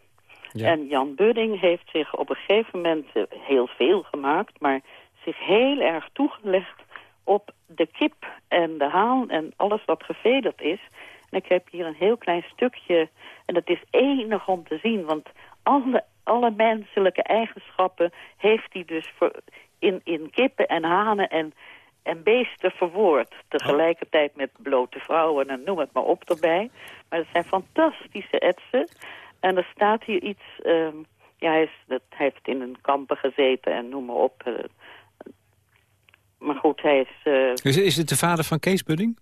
Ja. En Jan Budding heeft zich op een gegeven moment heel veel gemaakt, maar zich heel erg toegelegd op de kip en de haan en alles wat gevederd is. En ik heb hier een heel klein stukje, en het is enig om te zien, want alle, alle menselijke eigenschappen heeft hij dus voor, in, in kippen en hanen en, en beesten verwoord. Tegelijkertijd met blote vrouwen en noem het maar op erbij. Maar het zijn fantastische etsen. En er staat hier iets... ehm, ja, hij, is, dat, hij heeft in een kampen gezeten en noem maar op. maar goed, hij is... eh, Is, is het de vader van Kees Budding?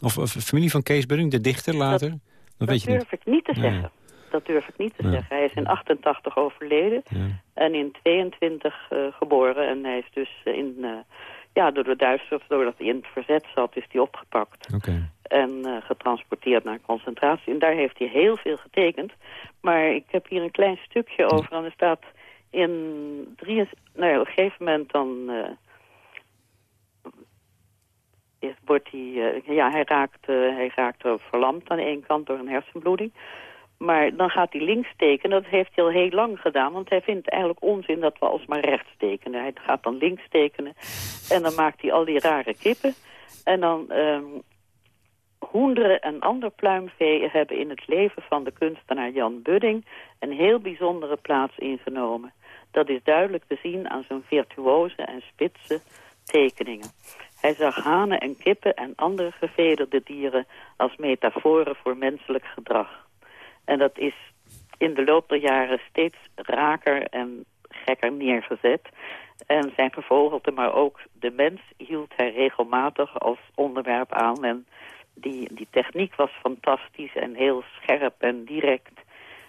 Of, of familie van Kees Budding, de dichter later? Dat, dat weet je durf niet. ik niet te Ja. zeggen. Dat durf ik niet te Ja. zeggen. Hij is in 88 overleden Ja. en in 22 eh, geboren. En hij is dus in, eh, ja, door de Duitsers, doordat hij in het verzet zat, is hij opgepakt. En getransporteerd naar concentratie. En daar heeft hij heel veel getekend. Maar ik heb hier een klein stukje over. En er staat in drie, nou ja, op een gegeven moment dan... is, wordt hij, eh, ja, hij raakt, eh, hij raakt verlamd aan ene kant door een hersenbloeding. Maar dan gaat hij links tekenen. Dat heeft hij al heel lang gedaan. Want hij vindt eigenlijk onzin dat we alsmaar rechts tekenen. Hij gaat dan links tekenen. En dan maakt hij al die rare kippen. En dan... ehm, Hoenderen en ander pluimvee hebben in het leven van de kunstenaar Jan Budding een heel bijzondere plaats ingenomen. Dat is duidelijk te zien aan zijn virtuoze en spitse tekeningen. Hij zag hanen en kippen en andere gevederde dieren als metaforen voor menselijk gedrag. En dat is in de loop der jaren steeds raker en gekker neergezet. En zijn gevogelte, maar ook de mens hield hij regelmatig als onderwerp aan. En die, die techniek was fantastisch en heel scherp en direct.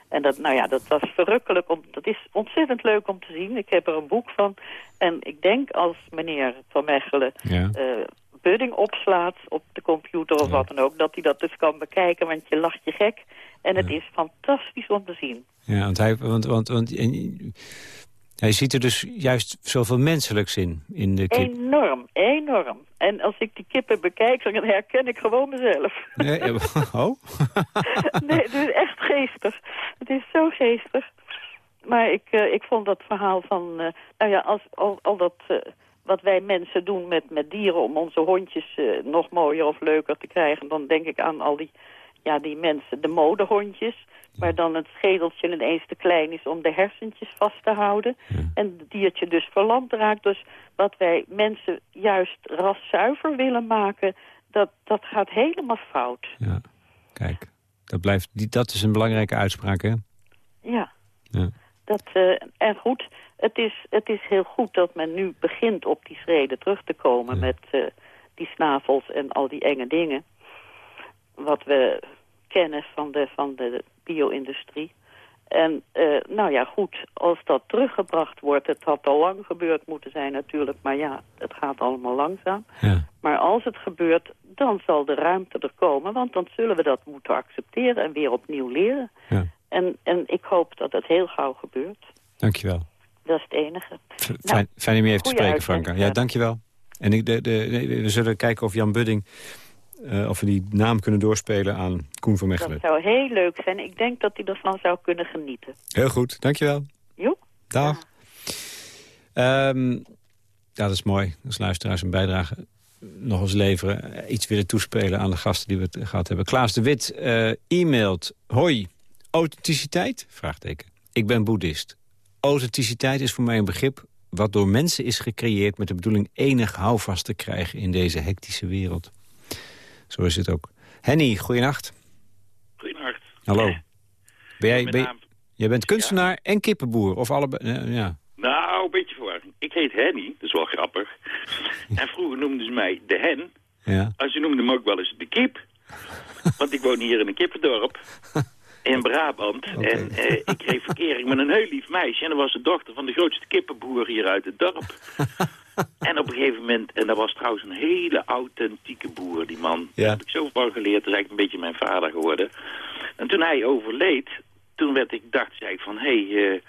En dat, nou ja, dat was verrukkelijk. Om, dat is ontzettend leuk om te zien. Ik heb er een boek van. En ik denk als meneer Van Mechelen Ja. eh, Budding opslaat op de computer of wat dan ook... dat hij dat dus kan bekijken, want je lacht je gek. En het is fantastisch om te zien. Ja, want hij, want, want, want en, hij ziet er dus juist zoveel menselijks in, in de kip. Enorm, enorm. En als ik die kippen bekijk, dan herken ik gewoon mezelf. Nee, eh, oh? nee, het is echt geestig. Het is zo geestig. Maar ik, eh, ik vond dat verhaal van... eh, nou ja, als, al, al dat... wat wij mensen doen met, met dieren om onze hondjes nog mooier of leuker te krijgen... dan denk ik aan al die, ja, die mensen, de modehondjes... waar dan het schedeltje ineens te klein is om de hersentjes vast te houden. En het diertje dus verlamd raakt. Dus wat wij mensen juist raszuiver willen maken... dat, dat gaat helemaal fout. Ja, kijk. Dat, blijft, die, dat is een belangrijke uitspraak, hè? Ja. Ja. Dat, eh, en goed, het is, het is heel goed dat men nu begint op die schreden terug te komen... met eh, die snavels en al die enge dingen. Wat we kennen van de, van de bio-industrie. En eh, nou ja, goed, als dat teruggebracht wordt... het had al lang gebeurd moeten zijn natuurlijk... maar ja, het gaat allemaal langzaam. Ja. Maar als het gebeurt, dan zal de ruimte er komen... want dan zullen we dat moeten accepteren en weer opnieuw leren. Ja. En, en ik hoop dat het heel gauw gebeurt. Dankjewel. Dat is het enige. F- Fijn, fijn om je even te spreken, Franka. ja. dankjewel. En ik, de, de, de- we zullen kijken of Jan Budding... eh, of we die naam kunnen doorspelen aan Koen van Dat Mechelen. zou heel leuk zijn. Ik denk dat hij ervan zou kunnen genieten. Heel goed, dankjewel. Jo? Dag. Ehm, ja, dat is mooi. Als luisteraars een bijdrage nog eens leveren. eh, Iets willen toespelen aan de gasten die we het gehad hebben. Klaas de Wit eh, e-mailt... Hoi, authenticiteit? Vraagteken. Ik ben boeddhist. Authenticiteit is voor mij een begrip wat door mensen is gecreëerd... met de bedoeling enig houvast te krijgen in deze hectische wereld. Zo is het ook. Henny, goeienacht. Goedenacht. Hallo. Ben jij, ben, naam- jij bent kunstenaar en kippenboer? Of allebei? eh, ja. Nou, een beetje verwarring. Ik heet Henny, dat is wel grappig. En vroeger noemden ze mij de hen. ja. En ze noemden me ook wel eens de kip. Want ik woon hier in een kippendorp. In Brabant. En eh, ik kreeg verkering met een heel lief meisje. En dat was de dochter van de grootste kippenboer hier uit het dorp. En op een gegeven moment, en dat was trouwens een hele authentieke boer, die man. Ja. Daar heb ik zoveel van geleerd, dat is eigenlijk een beetje mijn vader geworden. En toen hij overleed, toen werd ik, dacht zei ik van, hé, hey, eh,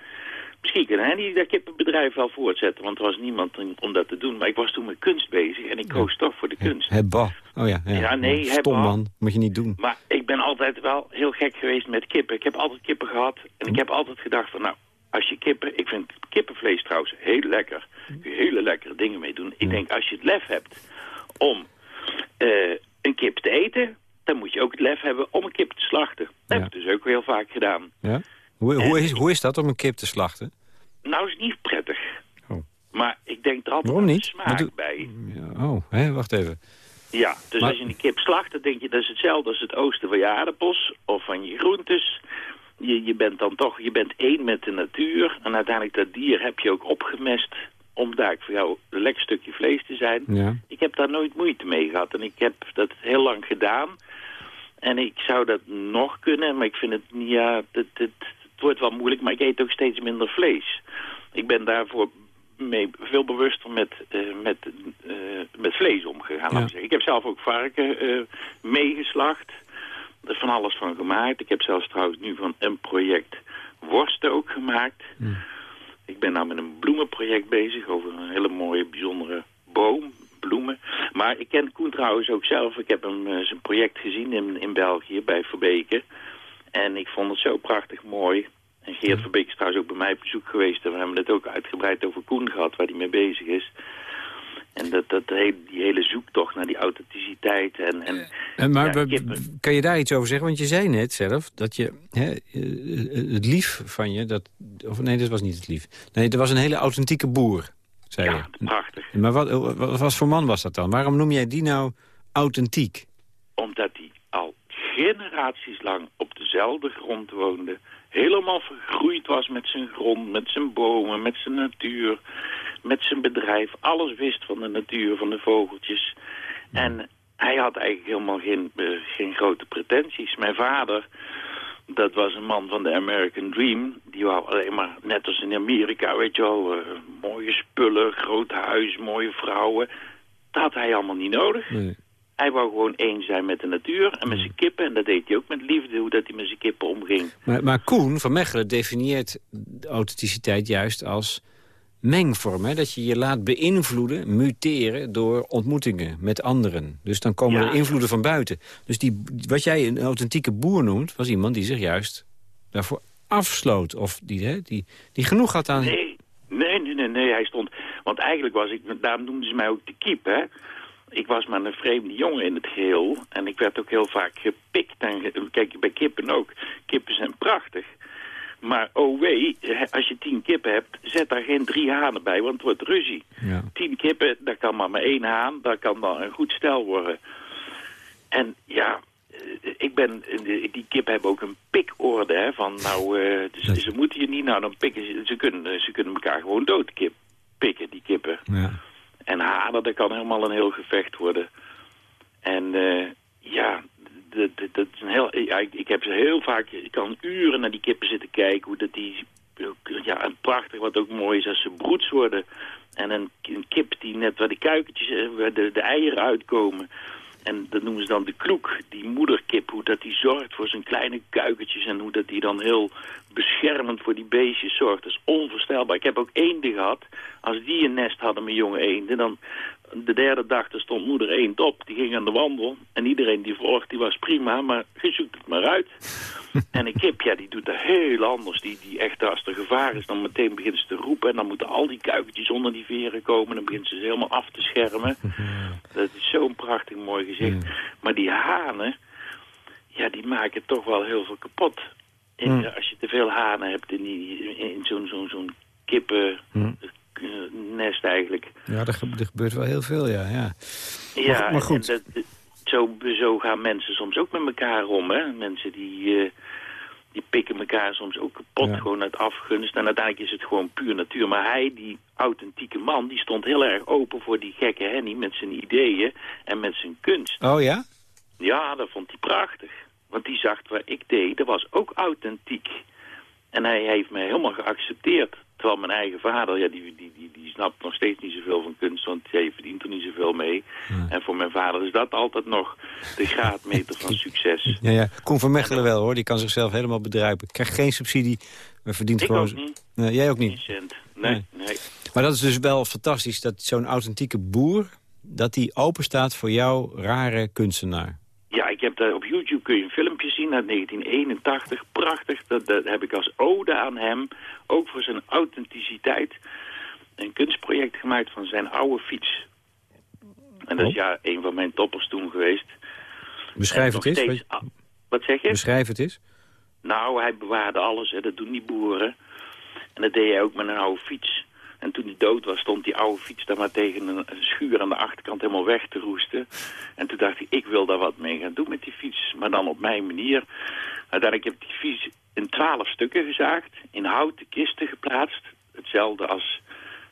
misschien kan hij die dat kippenbedrijf wel voortzetten. Want er was niemand om, om dat te doen. Maar ik was toen met kunst bezig en ik koos toch voor de kunst. Hebba. Oh ja, ja. Ja, nee, Stom hebba. man. Moet je niet doen. Maar ik ben altijd wel heel gek geweest met kippen. Ik heb altijd kippen gehad. En ik heb altijd gedacht van, nou, als je kippen... Ik vind kippenvlees trouwens heel lekker. Kun je hele lekkere dingen mee doen. Ik denk, als je het lef hebt om eh, een kip te eten... dan moet je ook het lef hebben om een kip te slachten. Dat heb ik dus ook heel vaak gedaan. Ja? Hoe, hoe, is, hoe is dat om een kip te slachten? Nou, is niet prettig. Oh. Maar ik denk er altijd niet? smaak doe- bij. Ja, oh, hè, wacht even. Ja, dus Maar- als je een kip slacht, dan denk je dat is hetzelfde als het oosten van je aardappels of van je groentes. Je, je bent dan toch, je bent één met de natuur. En uiteindelijk dat dier heb je ook opgemest om daar voor jou een lekker stukje vlees te zijn. Ja. Ik heb daar nooit moeite mee gehad en ik heb dat heel lang gedaan. En ik zou dat nog kunnen, maar ik vind het, niet- ja, het, het, het wordt wel moeilijk, maar ik eet ook steeds minder vlees. Ik ben daarvoor mee veel bewuster met, eh, met, eh, met vlees omgegaan. Ja. Ik heb zelf ook varken eh, meegeslacht. Er is van alles van gemaakt. Ik heb zelfs trouwens nu van een project worsten ook gemaakt. Ik ben nou met een bloemenproject bezig over een hele mooie, bijzondere boom, bloemen. Maar ik ken Koen trouwens ook zelf. Ik heb hem eh, zijn project gezien in, in België bij Verbeke. En ik vond het zo prachtig mooi. En Geert Verbeek is trouwens ook bij mij op bezoek geweest. En we hebben het ook uitgebreid over Koen gehad, waar hij mee bezig is. En dat, dat, hele- die hele zoektocht naar die authenticiteit. En, en, Eh, maar ja, we- kippen. kan je daar iets over zeggen? Want je zei net zelf dat je hè, eh, het lief van je... Dat, of nee, dat was niet het lief. Nee, er was een hele authentieke boer, zei ja, je. prachtig. Maar wat, wat, wat voor man was dat dan? Waarom noem jij die nou authentiek? Omdat hij al generaties lang op dezelfde grond woonde. Helemaal vergroeid was met zijn grond, met zijn bomen, met zijn natuur, met zijn bedrijf. Alles wist van de natuur, van de vogeltjes. En hij had eigenlijk helemaal geen, eh, geen grote pretenties. Mijn vader, dat was een man van de American Dream. Die wou alleen maar, net als in Amerika, weet je wel, eh, mooie spullen, groot huis, mooie vrouwen. Dat had hij allemaal niet nodig. Hij wou gewoon één zijn met de natuur en met zijn kippen. En dat deed hij ook met liefde, hoe dat hij met zijn kippen omging. Maar, maar Koen van Mechelen definieert de authenticiteit juist als mengvorm. Hè? Dat je je laat beïnvloeden, muteren door ontmoetingen met anderen. Dus dan komen Ja. er invloeden van buiten. Dus die, wat jij een authentieke boer noemt, was iemand die zich juist daarvoor afsloot. Of die, hè, die, die genoeg had aan... Nee, nee, nee, nee, nee, hij stond... Want eigenlijk was ik, daarom noemden ze mij ook de kip, hè. Ik was maar een vreemde jongen in het geheel. En ik werd ook heel vaak gepikt. En ge- kijk, bij kippen ook. Kippen zijn prachtig. Maar oh wee, als je tien kippen hebt, zet daar geen drie hanen bij, want het wordt ruzie. Ja. Tien kippen, daar kan maar maar één haan, dat kan dan een goed stel worden. En ja, eh, ik ben, eh, die kippen hebben ook een pikorde, hè, van nou, eh, dus ze moeten je niet, nou dan pikken ze, ze kunnen, ze kunnen elkaar gewoon dood kip, pikken, die kippen. Ja. En hanen, dat kan helemaal een heel gevecht worden. En eh, ja, dat, is een heel, ik, ik heb ze heel vaak, ik kan uren naar die kippen zitten kijken, hoe dat die, ja, en prachtig wat ook mooi is als ze broeds worden. En een, een kip die net waar de kuikentjes, eh, waar de, de eieren uitkomen. En dat noemen ze dan de kloek, die moederkip, hoe dat die zorgt voor zijn kleine kuikentjes en hoe dat die dan heel beschermend voor die beestjes zorgt. Dat is onvoorstelbaar. Ik heb ook eenden gehad. Als die een nest hadden met jonge eenden, dan de derde dag er stond moeder eend op. Die ging aan de wandel en iedereen die volgt, die was prima, maar je zoekt het maar uit. en een kip, ja, die doet dat heel anders. Die, die echt, als er gevaar is, dan meteen begint ze te roepen en dan moeten al die kuikentjes onder die veren komen. Dan begint ze ze helemaal af te schermen. Dat is zo'n prachtig mooi gezicht. Maar die hanen, ja, die maken toch wel heel veel kapot. En, ja, Als je te veel hanen hebt in, die- in zo'n zo'n zo'n kippennest eigenlijk. Ja, er, ge- gebeurt wel heel veel, ja. ja. Ja, maar goed. en dat, zo, zo gaan mensen soms ook met elkaar om, hè. Mensen die, eh, die pikken elkaar soms ook kapot, Ja. gewoon uit afgunst. En uiteindelijk is het gewoon puur natuur. Maar hij, die authentieke man, die stond heel erg open voor die gekke Henny... met zijn ideeën en met zijn kunst. Oh ja? Ja, dat vond hij prachtig. Want die zag wat ik deed, dat was ook authentiek. En hij heeft mij helemaal geaccepteerd. Terwijl mijn eigen vader, ja, die, die, die, die snapt nog steeds niet zoveel van kunst, want hij verdient er niet zoveel mee. En voor mijn vader is dat altijd nog de graadmeter van succes. Ja, ja. Koen van Mechelen wel, hoor. Die kan zichzelf helemaal bedruipen. Krijgt geen subsidie, maar verdient Ik gewoon... ook niet. Nee, jij ook niet. cent. Nee, nee. Maar dat is dus wel fantastisch dat zo'n authentieke boer... dat die open staat voor jouw rare kunstenaar. Ja, ik heb daar op YouTube kun je een filmpje zien uit 1981. Prachtig. Dat, dat heb ik als ode aan hem. Ook voor zijn authenticiteit. Een kunstproject gemaakt van zijn oude fiets. En dat is ja een van mijn toppers toen geweest. Beschrijf het eens. steeds- Wat- Wat zeg je? Beschrijf het eens. Nou, hij bewaarde alles, hè. dat doen die boeren. En dat deed hij ook met een oude fiets. En toen hij dood was, stond die oude fiets daar maar tegen een, schuur aan de achterkant helemaal weg te roesten. En toen dacht ik, ik wil daar wat mee gaan doen met die fiets. Maar dan op mijn manier. Uiteindelijk heb ik die fiets in twaalf stukken gezaagd. In houten kisten geplaatst. Hetzelfde als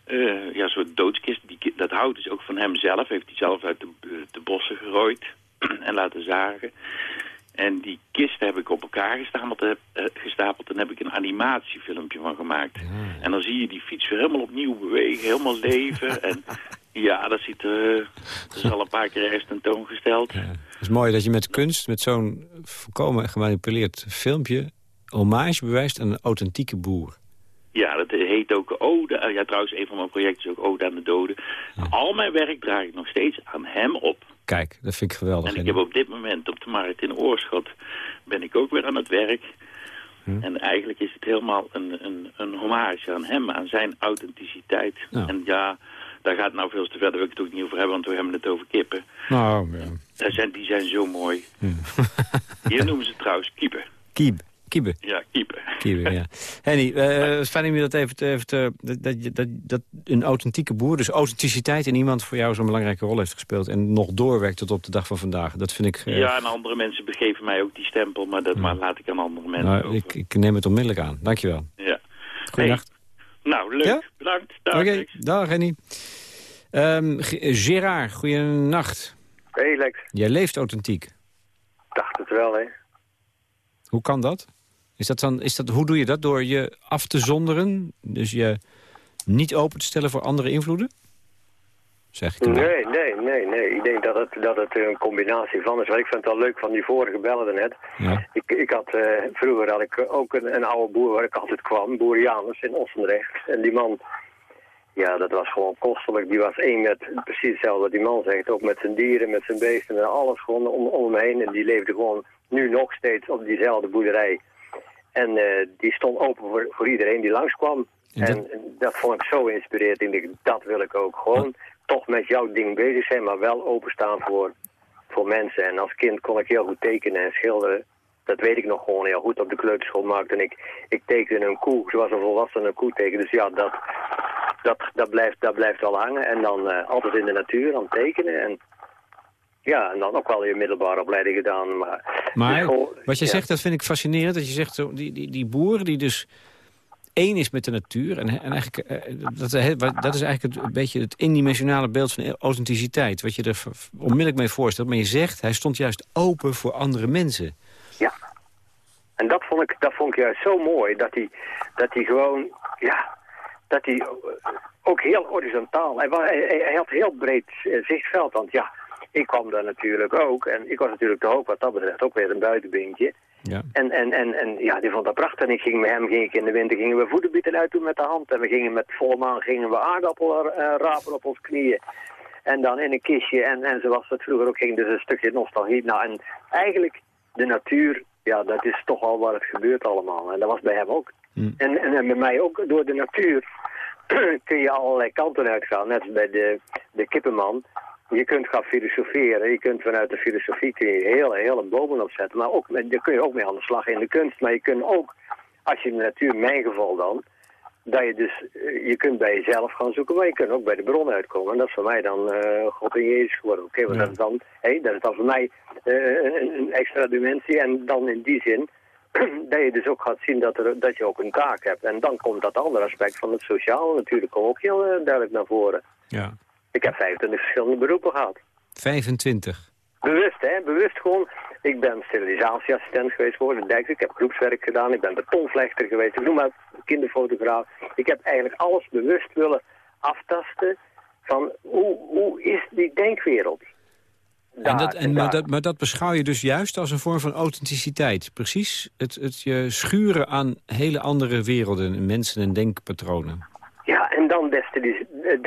eh ja, zo'n doodskist. Die, dat hout is ook van hem zelf. Heeft hij zelf uit de, eh, de bossen gerooid en laten zagen. En die kisten heb ik op elkaar gestapeld, eh, gestapeld en heb ik een animatiefilmpje van gemaakt. En dan zie je die fiets weer helemaal opnieuw bewegen, helemaal leven. en ja, dat ziet er... dat is al een paar keer ergens tentoongesteld. Het is mooi dat je met kunst, met zo'n volkomen gemanipuleerd filmpje... hommage bewijst aan een authentieke boer. Ja, dat heet ook Ode. eh, Ja, trouwens, een van mijn projecten is ook Ode aan de Doden. Al mijn werk draag ik nog steeds aan hem op. Kijk, dat vind ik geweldig. En ik heb op dit moment op de markt in Oorschot ben ik ook weer aan het werk. Hm. En eigenlijk is het helemaal een, een, een hommage aan hem, aan zijn authenticiteit. En ja, daar gaat nou veel te ver, daar wil ik het ook niet over hebben, want we hebben het over kippen. Nou, ja. Daar zijn, die zijn zo mooi. Hier noemen ze het trouwens kiepen. Kieb. Kiebe. Ja, kiepen. Kiebe, ja. Henny, het is fijn om je dat even te... Even te dat, dat, je- dat, dat een authentieke boer, dus authenticiteit in iemand voor jou zo'n belangrijke rol heeft gespeeld... en nog doorwerkt tot op de dag van vandaag. Dat vind ik... eh, Ja, en andere mensen begeven mij ook die stempel, maar dat maar laat ik aan andere mensen nou, ik, ik neem het onmiddellijk aan. Dankjewel. Ja. Goeienacht. Nou, leuk. Ja? Bedankt. Dag, Oké, Lex. dag Henny. Ehm G- Gerard, goeienacht. Hey Lex, Jij leeft authentiek. dacht het wel hè. Hoe kan dat? Is dat dan, is dat, hoe doe je dat? Door je af te zonderen? Dus je niet open te stellen voor andere invloeden? Zeg ik. Nee, nee, nee, nee. Ik denk dat het, dat het een combinatie van is. Maar ik vind het wel leuk van die vorige bellen net. Ja. Ik, ik had, eh, vroeger had ik ook een, een oude boer waar ik altijd kwam, boer Janus in Ossendrecht. En die man, ja, dat was gewoon kostelijk. Die was één met precies hetzelfde wat die man zegt. Ook met zijn dieren, met zijn beesten en alles gewoon om, om hem heen. En die leefde gewoon nu nog steeds op diezelfde boerderij. En eh, die stond open voor, voor iedereen die langskwam. En dat- En, en dat vond ik zo inspirerend. Ik denk, dat wil ik ook. Gewoon toch met jouw ding bezig zijn, maar wel openstaan voor, voor mensen. En als kind kon ik heel goed tekenen en schilderen. Dat weet ik nog gewoon heel goed. Op de kleuterschool maakte ik, ik tekende een koe, zoals een volwassene een koe tekent. Dus ja, dat, dat, dat, blijft, dat blijft wel hangen. En dan eh, altijd in de natuur aan tekenen. En ja, en dan ook wel je middelbare opleiding gedaan. Maar, Maar dus wat je ja. zegt, dat vind ik fascinerend. Dat je zegt, die, die, die boer die dus één is met de natuur. En, en eigenlijk, eh, dat, eh, dat is eigenlijk het, een beetje het indimensionale beeld van authenticiteit. Wat je er onmiddellijk mee voorstelt. Maar je zegt, hij stond juist open voor andere mensen. Ja. En dat vond ik, dat vond ik juist zo mooi, dat hij, dat hij gewoon, ja, dat hij ook heel horizontaal, hij, wa- hij, hij- hij had heel breed eh, zichtveld, want ja, ik kwam daar natuurlijk ook. En ik was natuurlijk toch ook wat dat betreft ook weer een buitenbeentje. Ja. En, en, en, en ja, die vond dat prachtig. En ik ging met hem, ging ik in de winter, gingen we voederbieten uit doen met de hand. En we gingen met volle maan, gingen we aardappelen eh, rapen op ons knieën. En dan in een kistje. En, en zoals dat vroeger ook ging, dus een stukje nostalgie. Nou, en eigenlijk de natuur, ja, dat is toch al waar het gebeurt allemaal. En dat was bij hem ook. Mm. En, en, en bij mij ook door de natuur kun je allerlei kanten uitgaan. Net als bij de, de kippenman. Je kunt gaan filosoferen. Je kunt vanuit de filosofie kun je hele, hele bomen opzetten. Maar ook, daar kun je ook mee aan de slag in de kunst. Maar je kunt ook, als je in de natuur, in mijn geval dan... Dat je dus, eh, je kunt bij jezelf gaan zoeken, maar je kunt ook bij de bron uitkomen. En dat is voor mij dan eh, God en Jezus geworden. Oké, maar Ja. dat, is dan, hé, dat is dan voor mij eh, een, een extra dimensie. En dan in die zin dat je dus ook gaat zien dat, er, dat je ook een taak hebt. En dan komt dat andere aspect van het sociale natuurlijk ook heel duidelijk naar voren. ja. Ik heb 25 verschillende beroepen gehad. 25. Bewust, hè? Bewust gewoon. Ik ben sterilisatieassistent geweest voor de Dijks. Ik heb groepswerk gedaan. Ik ben betonvlechter geweest. Ik noem maar kinderfotograaf. Ik heb eigenlijk alles bewust willen aftasten van hoe, hoe is die denkwereld? En dat, en, maar, dat, maar dat beschouw je dus juist als een vorm van authenticiteit. Precies het, het je schuren aan hele andere werelden, mensen en denkpatronen. Ja, en dan eh, eh,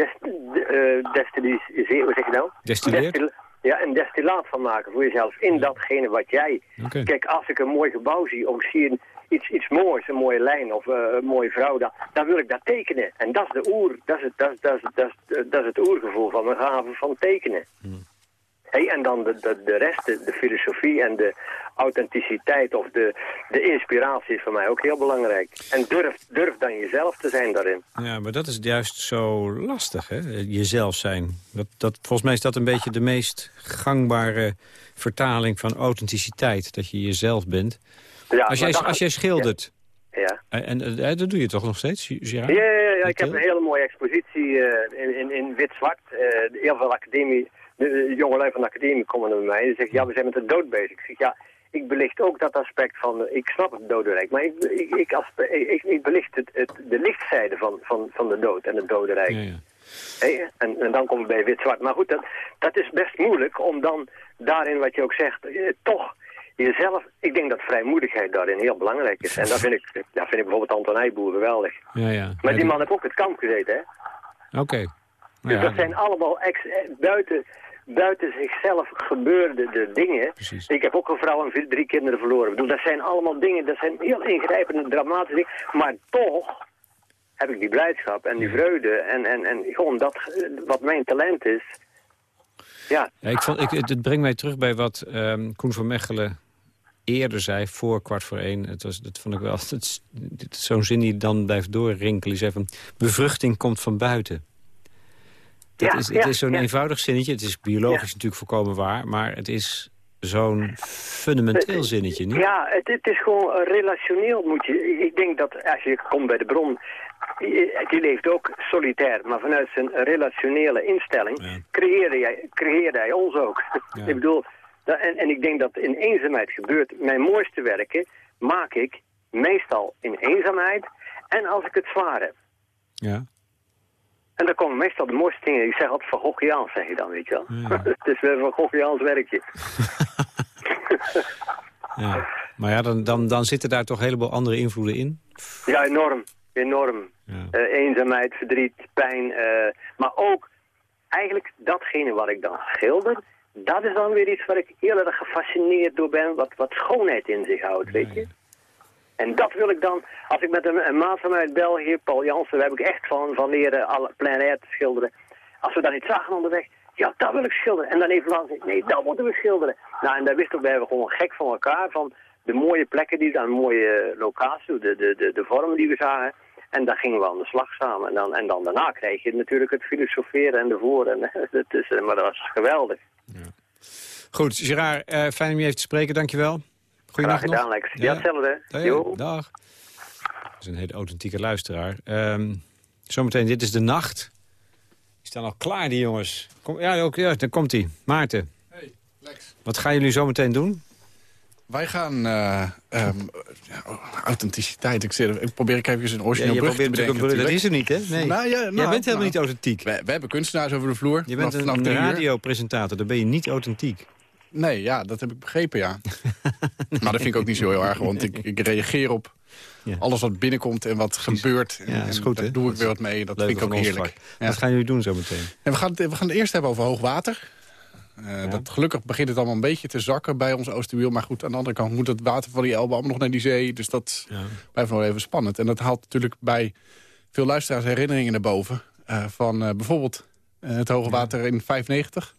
hoe zeg je nou? Destilleert? Destil- ja, een destillaat van maken voor jezelf in datgene wat jij... Kijk, als ik een mooi gebouw zie of zie een, iets, iets moois, een mooie lijn of eh, een mooie vrouw, dan, dan wil ik dat tekenen. En dat is de oer, dat is het, dat is, dat is, dat is, dat is het oergevoel van mijn gave van tekenen. Hey, en dan de, de, de rest, de, de filosofie en de authenticiteit of de, de inspiratie is voor mij ook heel belangrijk. En durf, durf dan jezelf te zijn daarin. Ja, maar dat is juist zo lastig, hè? Jezelf zijn. Dat, dat, volgens mij is dat een beetje de meest gangbare vertaling van authenticiteit. Dat je jezelf bent. Ja, als, jij, dat- als jij schildert, Ja. en, en eh, dat doe je toch nog steeds, Gerard? Ja, ja, ja, ik heb een hele mooie expositie eh, in, in, in wit-zwart. Eh, heel veel academie, de, jongelui van de academie komen naar mij en zeggen, ja, we zijn met de dood bezig. Ik zeg, ja, ik belicht ook dat aspect van, ik snap het dodenrijk, maar ik, ik, ik, ik, ik belicht het, het, de lichtzijde van, van, van de dood en het dodenrijk. Ja, ja. En, en dan komen we bij wit-zwart. Maar goed, dat, dat is best moeilijk om dan daarin, wat je ook zegt, eh, toch jezelf... Ik denk dat vrijmoedigheid daarin heel belangrijk is. En dat vind ik, dat vind ik bijvoorbeeld Anton Heijboer geweldig. ja, ja. Maar die man heeft ook het kamp gezeten, hè? Oké. Dus ja, dat zijn allemaal ex, eh, buiten, buiten zichzelf gebeurde de dingen. Precies. Ik heb ook een vrouw en drie kinderen verloren. Ik bedoel, dat zijn allemaal dingen, dat zijn heel ingrijpende, dramatische dingen. Maar toch heb ik die blijdschap en die vreugde en, en, en gewoon dat, wat mijn talent is. Ja, Ja, ik vond, ik, het, brengt mij terug bij wat ehm, Koen van Mechelen eerder zei, voor kwart voor één. Het was, dat vond ik wel, zo'n zin die dan blijft doorrinkelen. Die zei van, bevruchting komt van buiten. Dat Ja, is, ja, het is zo'n ja. eenvoudig zinnetje. Het is biologisch natuurlijk volkomen waar. Maar het is zo'n fundamenteel zinnetje, niet? ja het, het is gewoon relationeel moet je. ik- denk dat als je komt bij de bron, die leeft ook solitair, maar vanuit zijn relationele instelling creëerde, jij, creëerde hij ons ook. Ik bedoel, dat, en, en ik denk dat in eenzaamheid gebeurt. Mijn mooiste werken maak ik meestal in eenzaamheid en als ik het zwaar heb. Ja. En dan komen meestal de mooiste dingen. Ik zeg altijd van Goghiaans, zeg je dan, weet je wel. Ja. het is weer van Goghiaans werkje. ja. Maar ja, dan, dan, dan zitten daar toch een heleboel andere invloeden in. Ja, enorm. Enorm. Ja. Eh, eenzaamheid, verdriet, pijn. eh, maar ook eigenlijk datgene wat ik dan schilder... dat is dan weer iets waar ik heel erg gefascineerd door ben... wat, wat schoonheid in zich houdt, weet je. En dat wil ik dan... Als ik met een, maat van mij uit België, Paul Jansen... daar heb ik echt van, van leren alle plein air te schilderen. Als we dan iets zagen onderweg... Ja, dat wil ik schilderen. En dan even zien, nee, dat moeten we schilderen. Nou, en daar wisten we, gewoon gek van elkaar... van de mooie plekken die dan, mooie locatie, de, de, de, de vormen die we zagen... En daar gingen we aan de slag samen. En dan, en dan daarna kreeg je natuurlijk het filosoferen en de voor. En, maar dat was geweldig. Goed, Gerard, eh, fijn om je even te spreken. Dankjewel. Graag nog. gedaan, Lex. Ja, hetzelfde. Ja, Jo. Dag. Dat is een hele authentieke luisteraar. Ehm, zometeen, dit is de nacht. Die staan al klaar, die jongens. Kom, ja, ook, ja, daar komt hij. Maarten. Hey, Lex. Wat gaan jullie zometeen doen? Wij gaan... eh, ehm, ja, authenticiteit. Ik, zit, ik probeer ik even een origineel Ja, brug te bedenken. een brug- dat is er niet, hè? Nee. Nou, ja, Jij nou, bent helemaal nou. niet authentiek. We, we hebben kunstenaars over de vloer. Je bent een uur. radiopresentator, dan ben je niet authentiek. Nee, ja, dat heb ik begrepen, ja. maar dat vind ik ook niet zo heel erg, want ik, ik reageer op Ja. alles wat binnenkomt en wat gebeurt. En, Ja, is goed, daar doe ik Dat weer wat mee. Dat vind ik ook heerlijk. Ja. Wat gaan jullie doen zo meteen? En we, gaan het, we gaan het eerst hebben over hoogwater. Eh, dat, gelukkig begint het allemaal een beetje te zakken bij ons Oosterwiel. Maar goed, aan de andere kant moet het water van die Elbe allemaal nog naar die zee. Dus dat blijft nog even spannend. En dat haalt natuurlijk bij veel luisteraars herinneringen naar boven. eh, van eh, bijvoorbeeld het hoge water in 95.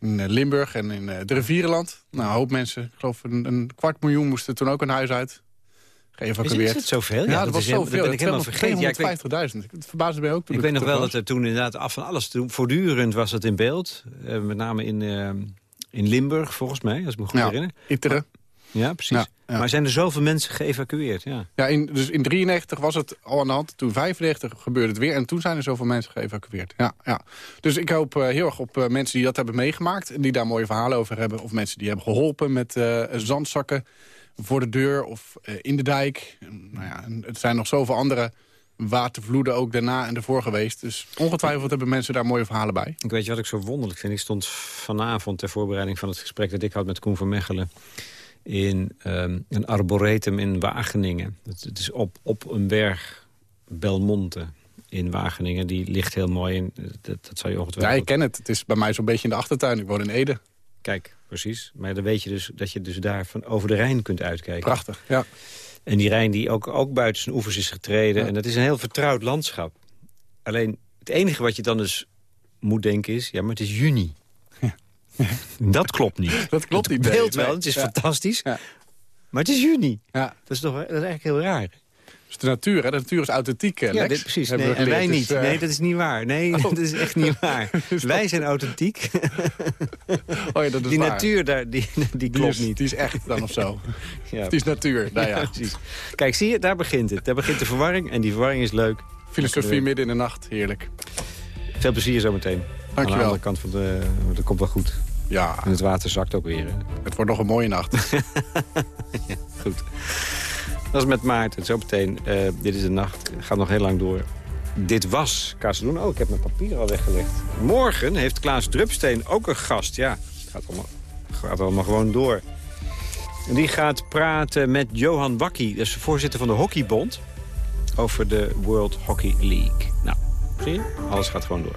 In eh, Limburg en in eh, de Rivierenland. Nou, een hoop mensen, ik geloof een, een kwart miljoen moesten toen ook een huis uit. Geëvacueerd. Is het zoveel? Ja, Ja, dat dat was zoveel. dat ben ik helemaal vergeten. Ja, ik weet- 250.000. Het verbaasde mij ook toen Ik weet nog wel was. dat er toen inderdaad af van alles... Toen, voortdurend was het in beeld. Eh, met name in, in Limburg, volgens mij, als ik me goed Ja, herinner. Itteren. Ja, precies. Ja, ja. Maar zijn er zoveel mensen geëvacueerd? Ja. Ja, in, dus in 93 was het al aan de hand. Toen 95 gebeurde het weer. En toen zijn er zoveel mensen geëvacueerd. Ja, ja. Dus ik hoop eh, heel erg op eh, mensen die dat hebben meegemaakt. En die daar mooie verhalen over hebben. Of mensen die hebben geholpen met eh, zandzakken voor de deur of in de dijk. Nou ja, het zijn nog zoveel andere watervloeden ook daarna en ervoor geweest. Dus ongetwijfeld hebben mensen daar mooie verhalen bij. Ik weet je wat ik zo wonderlijk vind? Ik stond vanavond ter voorbereiding van het gesprek dat ik had met Koen van Mechelen... in ehm, een arboretum in Wageningen. Het, het is op, op een berg, Belmonte in Wageningen. Die ligt heel mooi in. Dat, dat zou je Ja, ongetwijfeld... ik ken het. Het is bij mij zo'n beetje in de achtertuin. Ik woon in Ede. Kijk, precies. Maar dan weet je dus dat je dus daar van over de Rijn kunt uitkijken. Prachtig, ja. En die Rijn die ook, ook buiten zijn oevers is getreden. En dat is een heel vertrouwd landschap. Alleen het enige wat je dan dus moet denken is... ja, maar het is juni. Dat klopt niet. Dat klopt het niet, beeld wel, het is Ja. fantastisch. Ja. Maar het is juni. Ja. Dat is toch dat is eigenlijk heel raar. Dus de natuur, hè? De natuur is authentiek, eh, Ja, Lex. dit, precies. Nee, en wij geleerd. niet. Dus, eh, Nee, dat is niet waar. Nee, Oh. dat is echt niet waar. wij zijn authentiek. Oh ja, dat is die waar. natuur, daar, die, die Die klopt is, niet. die is echt dan of zo. Ja. Het is natuur. Nou ja. Ja, precies. Kijk, zie je, daar begint het. Daar begint de verwarring en die verwarring is leuk. Filosofie midden in de nacht, heerlijk. Veel plezier zometeen. Aan de Dankjewel. andere kant van de... Dat komt wel goed. Ja, En het water zakt ook weer. hè. het wordt nog een mooie nacht. Goed. Dat is met Maarten. Zo meteen. eh, dit is de nacht. Gaat nog heel lang door. Dit was Kazeloen. Oh, ik heb mijn papier al weggelegd. Morgen heeft Klaas Drupsteen ook een gast. Ja, het gaat allemaal, gaat allemaal gewoon door. En die gaat praten met Johan Wakkie. Dat is de voorzitter van de Hockeybond. Over de World Hockey League. Nou, zie je? Alles gaat gewoon door.